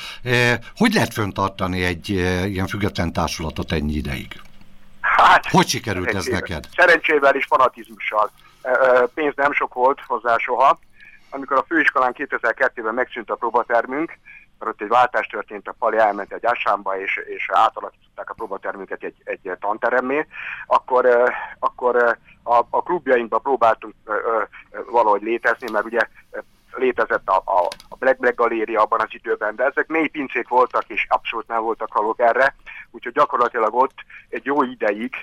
Speaker 5: Hogy lehet föntartani egy ilyen független társulatot ennyi ideig? Hát, hogy sikerült ez neked?
Speaker 3: Szerencsével és fanatizmussal. Pénz nem sok volt hozzá soha, amikor a főiskolán 2002-ben megszűnt a próbatermünk, mert ott egy váltás történt, a Pali elment egy ásámba, és, és átalakították a próbatermünket egy, egy tanteremmé, akkor, akkor a, a klubjainkban próbáltunk valahogy létezni, mert ugye létezett a, a, Black Black Galéria abban az időben, de ezek mély pincék voltak, és abszolút nem voltak halók erre, úgyhogy gyakorlatilag ott egy jó ideig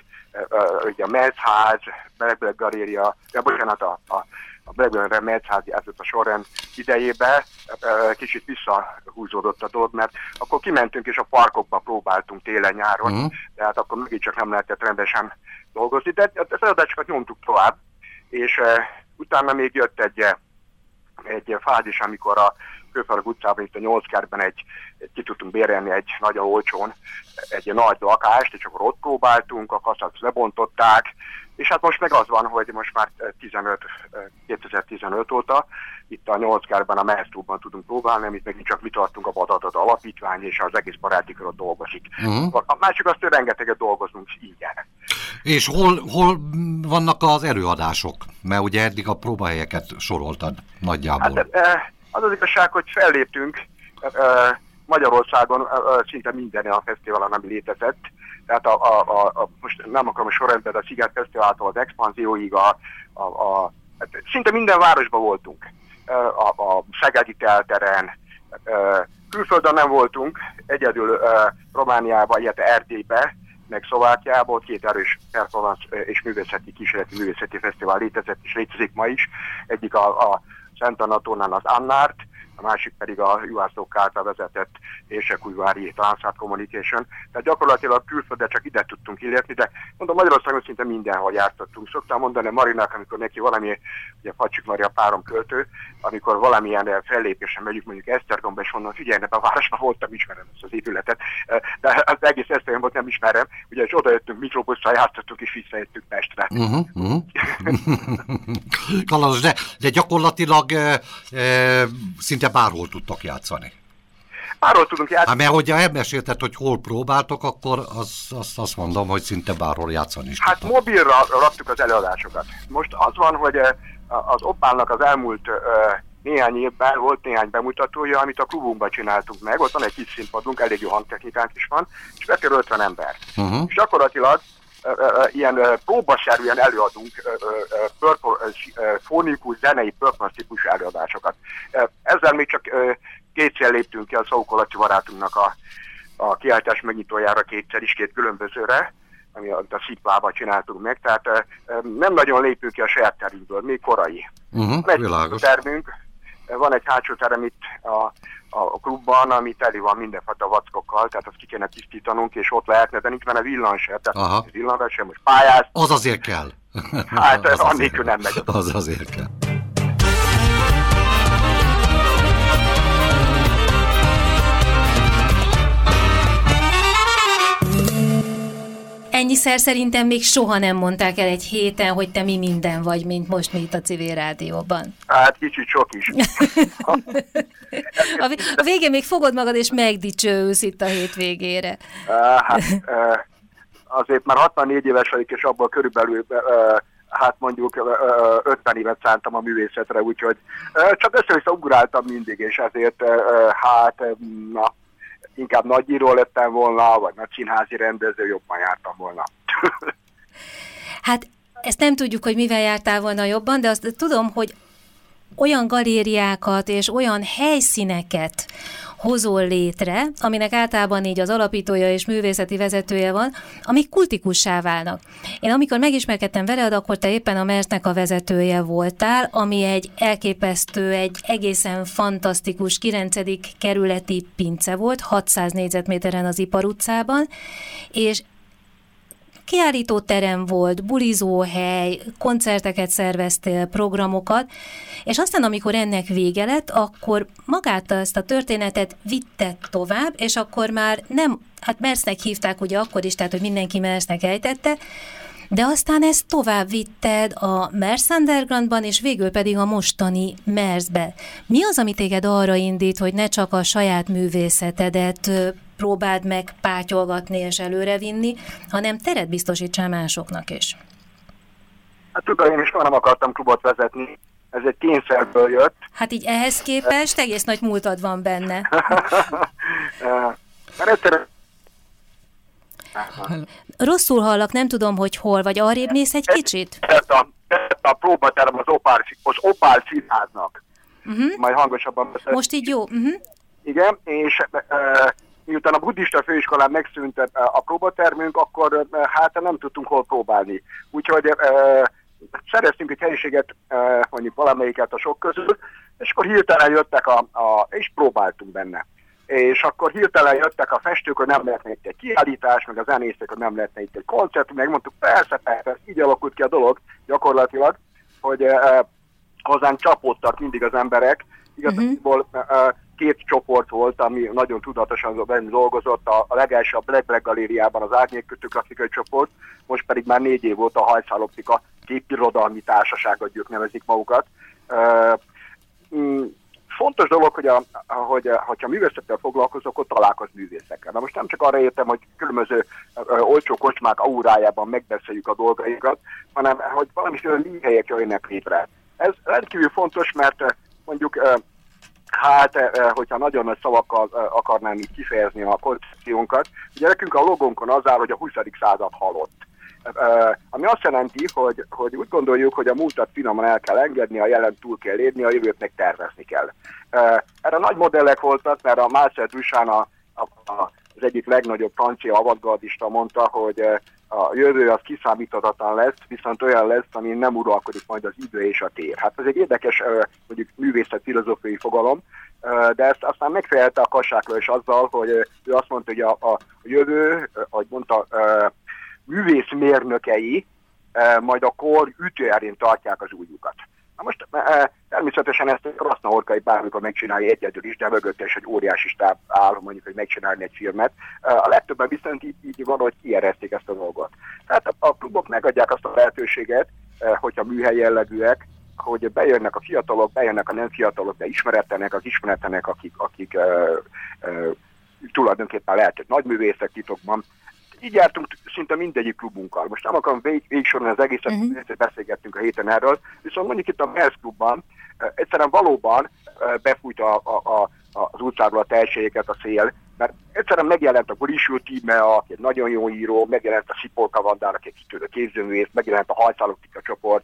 Speaker 3: ugye a Melzház, Black Black Galéria, de bocsánat, a, a a Blackburn Metszházi a sorrend idejébe kicsit visszahúzódott a dolog, mert akkor kimentünk és a parkokba próbáltunk télen-nyáron, mm. tehát akkor megint csak nem lehetett rendesen dolgozni, de a feladatásokat nyomtuk tovább, és utána még jött egy, egy fázis, amikor a Kőfarag utcában, itt a nyolc kertben egy, ki tudtunk bérelni egy nagyon olcsón egy nagy lakást, és akkor ott próbáltunk, a kasszát lebontották, és hát most meg az van, hogy most már 15, 2015 óta itt a 8 kárban a Mesztúban tudunk próbálni, amit megint csak mi tartunk a Badadat Alapítvány, és az egész baráti körött dolgozik. Uh-huh. A másik azt, hogy rengeteget dolgozunk ingyen.
Speaker 5: És hol, hol vannak az előadások? Mert ugye eddig a próbahelyeket soroltad nagyjából.
Speaker 3: Hát, az az igazság, hogy felléptünk Magyarországon szinte minden a fesztiválon, ami létezett, tehát a, a, a, a, most nem akarom a sorrendben, de a Sziget Fesztiváltól az expanzióig, a, a, a, hát szinte minden városban voltunk. A, a Szegedi telteren, külföldön nem voltunk, egyedül Romániában, illetve Erdélybe, meg Szlovákiában, két erős performance és művészeti, kísérleti művészeti fesztivál létezett, és létezik ma is. Egyik a, a Szent Anatónán az Annárt, a másik pedig a juhászók által vezetett Ésekújvári Transport Communication. Tehát gyakorlatilag külföldre csak ide tudtunk illetni, de mondom, Magyarországon szinte mindenhol jártattunk. Szoktam mondani Marinak, amikor neki valami, ugye Facsik Maria párom költő, amikor valamilyen fellépésen megyünk mondjuk Esztergomba, és mondom, figyelj, ebben a városban voltam, ismerem ezt az épületet, de az egész Esztergombot nem ismerem, ugye, és odajöttünk, mikrobusszal játszottunk, és visszajöttünk Pestre. Uh-huh, uh-huh.
Speaker 5: Kalandos, de, de gyakorlatilag e, e, szinte bárhol tudtak játszani.
Speaker 3: Bárhol tudunk játszani.
Speaker 5: Hát, mert hogyha elmesélted, hogy hol próbáltok, akkor az, azt, azt mondom, hogy szinte bárhol játszani is
Speaker 3: Hát tudtak. mobilra raktuk az előadásokat. Most az van, hogy az Opálnak az elmúlt néhány évben volt néhány bemutatója, amit a klubunkban csináltunk meg, ott van egy kis színpadunk, elég jó hangtechnikánk is van, és bekerül 50 ember. Uh-huh. És gyakorlatilag ilyen próbaszerűen előadunk fonikus, zenei purpose előadásokat. Ezzel még csak kétszer léptünk ki a Szókolaci barátunknak a, a kiáltás megnyitójára kétszer is, két különbözőre, ami a, a csináltunk meg, tehát nem nagyon lépünk ki a saját terünkből, még korai.
Speaker 5: Uh-huh,
Speaker 3: van egy termünk, van egy hátsó terem itt a, a klubban, ami teli van mindenfajta vackokkal, tehát azt ki kéne tisztítanunk, és ott lehetne, de nincs benne villan se, tehát Aha. villanra sem, most pályáz.
Speaker 5: Az azért kell.
Speaker 3: Hát az annélkül nem megy.
Speaker 5: Az azért kell.
Speaker 4: Ennyiszer szerintem még soha nem mondták el egy héten, hogy te mi minden vagy, mint most mi itt a civil rádióban.
Speaker 3: Hát kicsit sok is.
Speaker 4: a végén még fogod magad és megdicsőülsz itt a hétvégére.
Speaker 3: Hát azért már 64 éves vagyok, és abból körülbelül hát mondjuk 50 évet szántam a művészetre, úgyhogy csak össze-vissza ugráltam mindig, és ezért hát na, inkább nagyíró lettem volna, vagy nagy színházi rendező, jobban jártam volna.
Speaker 4: hát ezt nem tudjuk, hogy mivel jártál volna jobban, de azt tudom, hogy olyan galériákat és olyan helyszíneket hozol létre, aminek általában így az alapítója és művészeti vezetője van, amik kultikussá válnak. Én amikor megismerkedtem veled, akkor te éppen a MERS-nek a vezetője voltál, ami egy elképesztő, egy egészen fantasztikus 9. kerületi pince volt, 600 négyzetméteren az Ipar utcában, és kiállítóterem volt, bulizóhely, koncerteket szerveztél, programokat, és aztán, amikor ennek vége lett, akkor magát ezt a történetet vitte tovább, és akkor már nem, hát Mersznek hívták ugye akkor is, tehát hogy mindenki Mersznek ejtette, de aztán ezt tovább vitted a Mers Undergroundban, és végül pedig a mostani Mersbe. Mi az, ami téged arra indít, hogy ne csak a saját művészetedet próbáld meg pátyolgatni és előrevinni, hanem teret biztosítsál másoknak is.
Speaker 3: Hát tudom, én is nem akartam klubot vezetni, ez egy kényszerből jött.
Speaker 4: Hát így ehhez képest egész nagy múltad van benne.
Speaker 3: Mert
Speaker 4: Rosszul hallak, nem tudom, hogy hol, vagy arrébb mész egy kicsit?
Speaker 3: A, a próbaterem az Opál, az Opál színháznak. Uh-huh. Majd hangosabban
Speaker 4: beszél. Most így jó. Uh-huh.
Speaker 3: Igen, és e, miután a buddhista főiskolán megszűnt a próbatermünk, akkor e, hát nem tudtunk hol próbálni. Úgyhogy e, szereztünk egy helyiséget, mondjuk valamelyiket a sok közül, és akkor hirtelen jöttek, a, a, és próbáltunk benne és akkor hirtelen jöttek a festők, hogy nem lehetne itt egy kiállítás, meg a zenészek, hogy nem lehetne itt egy koncert, megmondtuk, persze, persze, így alakult ki a dolog gyakorlatilag, hogy eh, hozzánk csapódtak mindig az emberek, igazából uh-huh. Két csoport volt, ami nagyon tudatosan dolgozott, a, legelső a Black Black galériában az árnyékkötő grafikai csoport, most pedig már négy év óta a hajszáloptika képirodalmi társaságot ők nevezik magukat. Uh, fontos dolog, hogy a, hogy, hogyha művészettel foglalkozok, akkor találkoz művészekkel. Na most nem csak arra értem, hogy különböző ö, olcsó kocsmák aurájában megbeszéljük a dolgaikat, hanem hogy valamiféle helyek jönnek létre. Ez rendkívül fontos, mert mondjuk hát, hogyha nagyon nagy szavakkal akarnám így kifejezni a koncepciónkat, ugye nekünk a logónkon az áll, hogy a 20. század halott. Ami azt jelenti, hogy, hogy úgy gondoljuk, hogy a múltat finoman el kell engedni, a jelen túl kell lépni, a jövőt meg tervezni kell. Erre nagy modellek voltak, mert a Marcel Duchamp a, a, a, az egyik legnagyobb francia avantgardista mondta, hogy a jövő az kiszámíthatatlan lesz, viszont olyan lesz, ami nem uralkodik majd az idő és a tér. Hát ez egy érdekes, mondjuk művészet filozófiai fogalom, de ezt aztán megfejelte a kassákról is azzal, hogy ő azt mondta, hogy a, a jövő, ahogy mondta, művészmérnökei e, majd a kor ütőerén tartják az újjukat. Na most e, természetesen ezt a Kraszna Orkai bármikor megcsinálja egyedül is, de mögötte egy óriási stáb áll, mondjuk, hogy megcsinálni egy filmet. E, a legtöbben viszont így, így van, hogy kierezték ezt a dolgot. Tehát a, a klubok megadják azt a lehetőséget, hogyha műhely jellegűek, hogy bejönnek a fiatalok, bejönnek a nem fiatalok, de ismeretlenek, az ismeretlenek, akik, akik uh, uh, tulajdonképpen lehet, hogy nagy művészek titokban, így jártunk szinte mindegyik klubunkkal. Most nem akarom vég, végsorolni az egészet, uh-huh. beszélgettünk a héten erről, viszont mondjuk itt a Mersz klubban egyszerűen valóban befújt a, a, a, az utcáról a teljességeket a szél, mert egyszerűen megjelent a Gorisú Tíme, aki egy nagyon jó író, megjelent a Szipolka Vandár, aki egy kitűnő képzőművész, megjelent a Hajszáloktika csoport,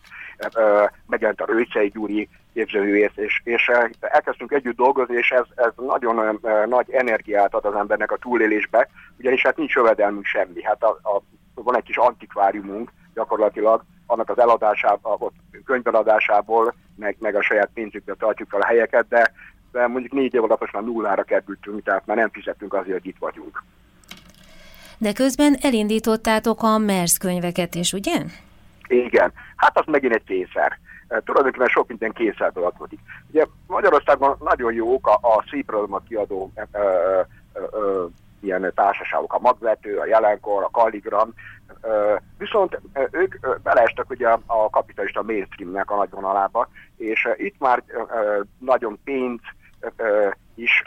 Speaker 3: megjelent a Rőcsei Gyuri képzőművész, és, és elkezdtünk együtt dolgozni, és ez, ez nagyon nagy energiát ad az embernek a túlélésbe, ugyanis hát nincs jövedelmünk semmi. Hát a, a, van egy kis antikváriumunk gyakorlatilag, annak az eladásából, könyveladásából, meg, meg a saját pénzükbe tartjuk fel a helyeket, de de mondjuk négy év alatt most már nullára kerültünk, tehát már nem fizetünk azért, hogy itt vagyunk.
Speaker 4: De közben elindítottátok a MERS könyveket is, ugye?
Speaker 3: Igen. Hát az megint egy készer. E, tulajdonképpen sok minden készerből adódik. Ugye Magyarországon nagyon jók a, a széprölmat kiadó ö, ö, ö, ilyen társaságok, a Magvető, a Jelenkor, a Kalligram, viszont ők beleestek ugye a kapitalista mainstreamnek a nagyvonalába, és itt már nagyon pénz, is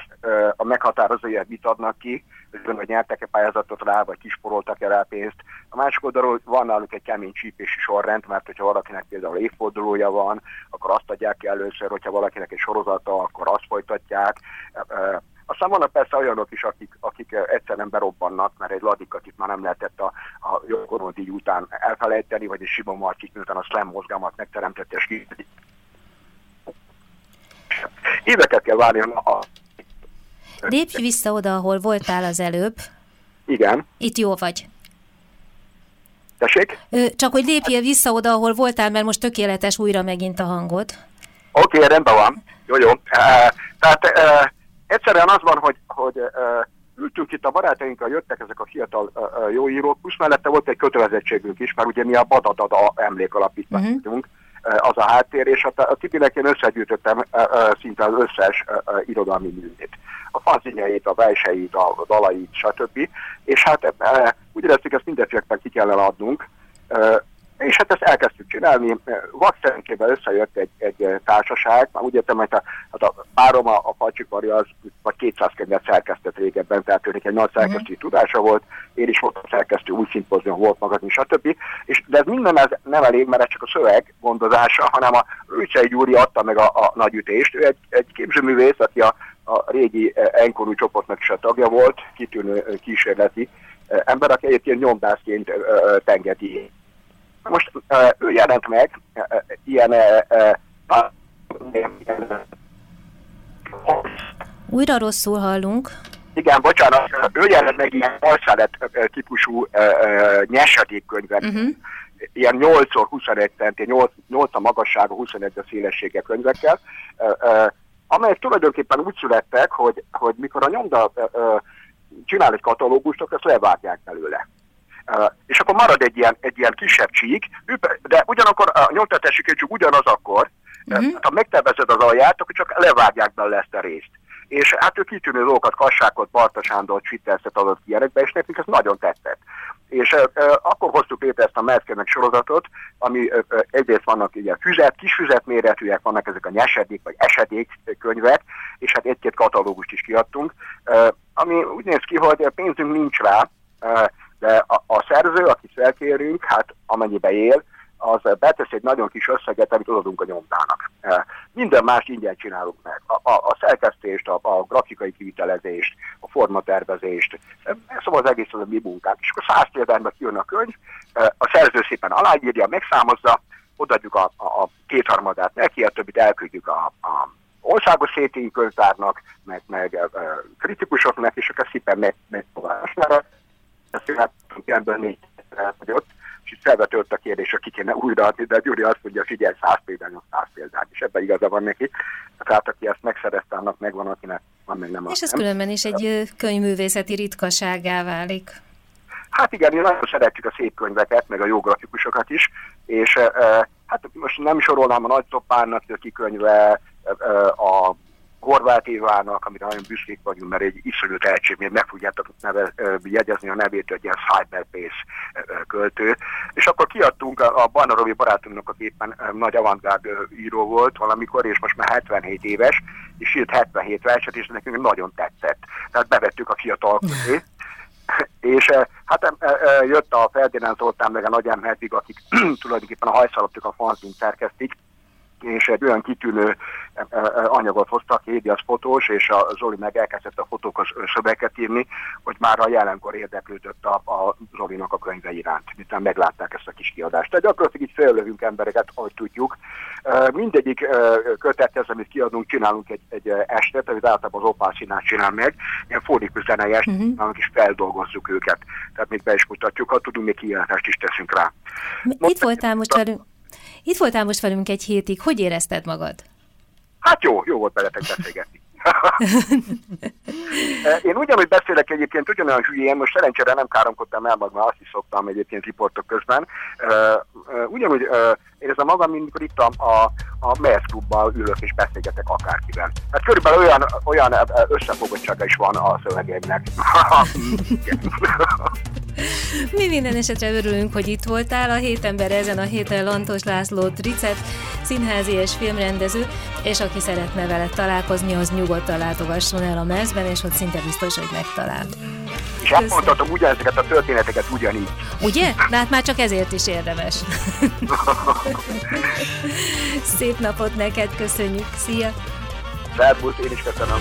Speaker 3: a meghatározója mit adnak ki, hogy nyertek-e pályázatot rá, vagy kisporoltak-e rá pénzt. A másik oldalról van náluk egy kemény csípési sorrend, mert hogyha valakinek például évfordulója van, akkor azt adják ki először, hogyha valakinek egy sorozata, akkor azt folytatják. Aztán vannak persze olyanok is, akik, akik egyszerűen berobbannak, mert egy ladikat itt már nem lehetett a, a jogorvondi után elfelejteni, vagy egy Simon Marcik miután a slam mozgalmat megteremtette, és éveket kell várni a...
Speaker 4: Lépj vissza oda, ahol voltál az előbb.
Speaker 3: Igen.
Speaker 4: Itt jó vagy.
Speaker 3: Tessék?
Speaker 4: Csak hogy lépjél vissza oda, ahol voltál, mert most tökéletes újra megint a hangod.
Speaker 3: Oké, okay, rendben van. Jó, jó. Uh, tehát uh, egyszerűen az van, hogy, hogy uh, ültünk itt a barátainkkal, jöttek ezek a fiatal uh, jó írók, plusz mellette volt egy kötelezettségünk is, mert ugye mi a Badadada emlékalapítvány uh-huh. vagyunk, az a háttér, és a, a Tipinek én összegyűjtöttem szinte az összes irodalmi művét. A fanzinjeit, a verseit, a dalait, stb. És hát úgy éreztük, ezt mindenféleképpen ki kellene adnunk, és hát ezt elkezdtük csinálni. Vakszerenkével összejött egy, egy társaság, már úgy értem, hogy a, hát a párom, a, a Pacsikari az vagy 200 könyvet szerkesztett régebben, tehát őnek egy nagy mhm. szerkesztői tudása volt, én is voltam szerkesztő, új szimpozion volt magad, stb. És, de ez minden ez nem elég, mert ez csak a szöveg gondozása, hanem a Rücsei Gyuri adta meg a, a nagy ütést. Ő egy, egy képzőművész, aki a, a régi enkorú csoportnak is a tagja volt, kitűnő kísérleti ember, aki egyébként nyomdászként tengeti most ő jelent meg ilyen
Speaker 4: újra rosszul hallunk.
Speaker 3: Igen, bocsánat, ő jelent meg ilyen alszelet típusú uh, uh, nyesedékkönyvet. Uh-huh. Ilyen 8x21 centi, 8, 8 a magassága, 21 a szélessége könyvekkel, amelyek tulajdonképpen úgy születtek, hogy, hogy mikor a nyomda csinál egy katalógust, akkor ezt levágják belőle. Uh, és akkor marad egy ilyen, egy ilyen kisebb csík, de ugyanakkor a nyomtatási csak ugyanaz akkor, uh-huh. ha megtervezed az alját, akkor csak levágják bele ezt a részt. És hát ő kitűnő dolgokat, Kassákot, Barta Sándor, Csitterszet adott ki ilyenekbe, és nekünk ez nagyon tetszett. És uh, uh, akkor hoztuk létre ezt a Merkenek sorozatot, ami uh, uh, egyrészt vannak ugye füzet, kis füzetméretűek, vannak ezek a nyesedék vagy esedék könyvek, és hát egy-két katalógust is kiadtunk, uh, ami úgy néz ki, hogy pénzünk nincs rá, uh, de a, a szerző, akit felkérünk, hát amennyibe él, az betesz egy nagyon kis összeget, amit adunk a nyomdának. E, minden más ingyen csinálunk meg. A, a, a szerkesztést, a, a grafikai kivitelezést, a formatervezést, e, szóval az egész az a mi munkánk. És akkor száz példányban kijön a könyv, e, a szerző szépen aláírja, megszámozza, odaadjuk a, a, a kétharmadát neki, a többit elküldjük a, a országos szétényi könyvtárnak, meg, meg kritikusoknak, és akkor szépen meg, meg beszélhetünk ebből négy elfogyott, és itt felvetődött a kérdés, hogy ki kéne újraadni, de Gyuri azt mondja, figyelj, száz példány, száz példát, és ebben igaza van neki. Tehát aki ezt megszerezte, annak megvan, akinek van még nem.
Speaker 4: És ez különben is egy könyvművészeti ritkaságá válik.
Speaker 3: Hát igen, mi nagyon szeretjük a szép könyveket, meg a jó grafikusokat is, és hát most nem sorolnám a Nagy Topánnak a könyve, a Horváth Évának, amire nagyon büszkék vagyunk, mert egy iszonyú tehetség, még meg fogjátok neve, jegyezni a nevét, egy ilyen cyberbase költő. És akkor kiadtunk a, a Barna barátunknak, aki éppen nagy avantgárd író volt valamikor, és most már 77 éves, és írt 77 verset, és nekünk nagyon tetszett. Tehát bevettük a fiatal közé. és hát jött a Ferdinánd Zoltán meg a Nagy. Hedvig, akik tulajdonképpen a hajszalapjuk a fanzin szerkesztik, és egy olyan kitűnő e, e, e, anyagot hoztak, Hédi az fotós, és a Zoli meg elkezdett a fotókhoz szöveket írni, hogy már a jelenkor érdeklődött a, a Zolinak a könyve iránt, miután meglátták ezt a kis kiadást. Tehát gyakorlatilag így fellövünk embereket, ahogy tudjuk. Mindegyik kötethez, amit kiadunk, csinálunk egy, egy estet, amit általában az Opál színát csinál meg, ilyen fordítő zenei estet, uh-huh. és feldolgozzuk őket. Tehát még be is mutatjuk, ha tudunk, még kiadást is teszünk rá.
Speaker 4: Itt voltál most velünk, itt voltál most velünk egy hétig, hogy érezted magad?
Speaker 3: Hát jó, jó volt veletek beszélgetni. Én ugyanúgy beszélek egyébként ugyanolyan hülyén, most szerencsére nem káromkodtam el magam, azt is szoktam egyébként riportok közben. Ugyanúgy érzem magam, mint mikor itt a, a, a Mers klubban ülök és beszélgetek akárkivel. Hát körülbelül olyan, olyan összefogottsága is van a szövegeimnek.
Speaker 4: Mi minden esetre örülünk, hogy itt voltál. A hét ember ezen a héten Lantos László Tricet, színházi és filmrendező, és aki szeretne vele találkozni, az nyugodtan látogasson el a mezben, és ott szinte biztos, hogy megtalál.
Speaker 3: És elmondhatom ugyanezeket a történeteket ugyanígy.
Speaker 4: Ugye? De hát már csak ezért is érdemes. Szép napot neked, köszönjük. Szia!
Speaker 3: Szervusz, én is köszönöm.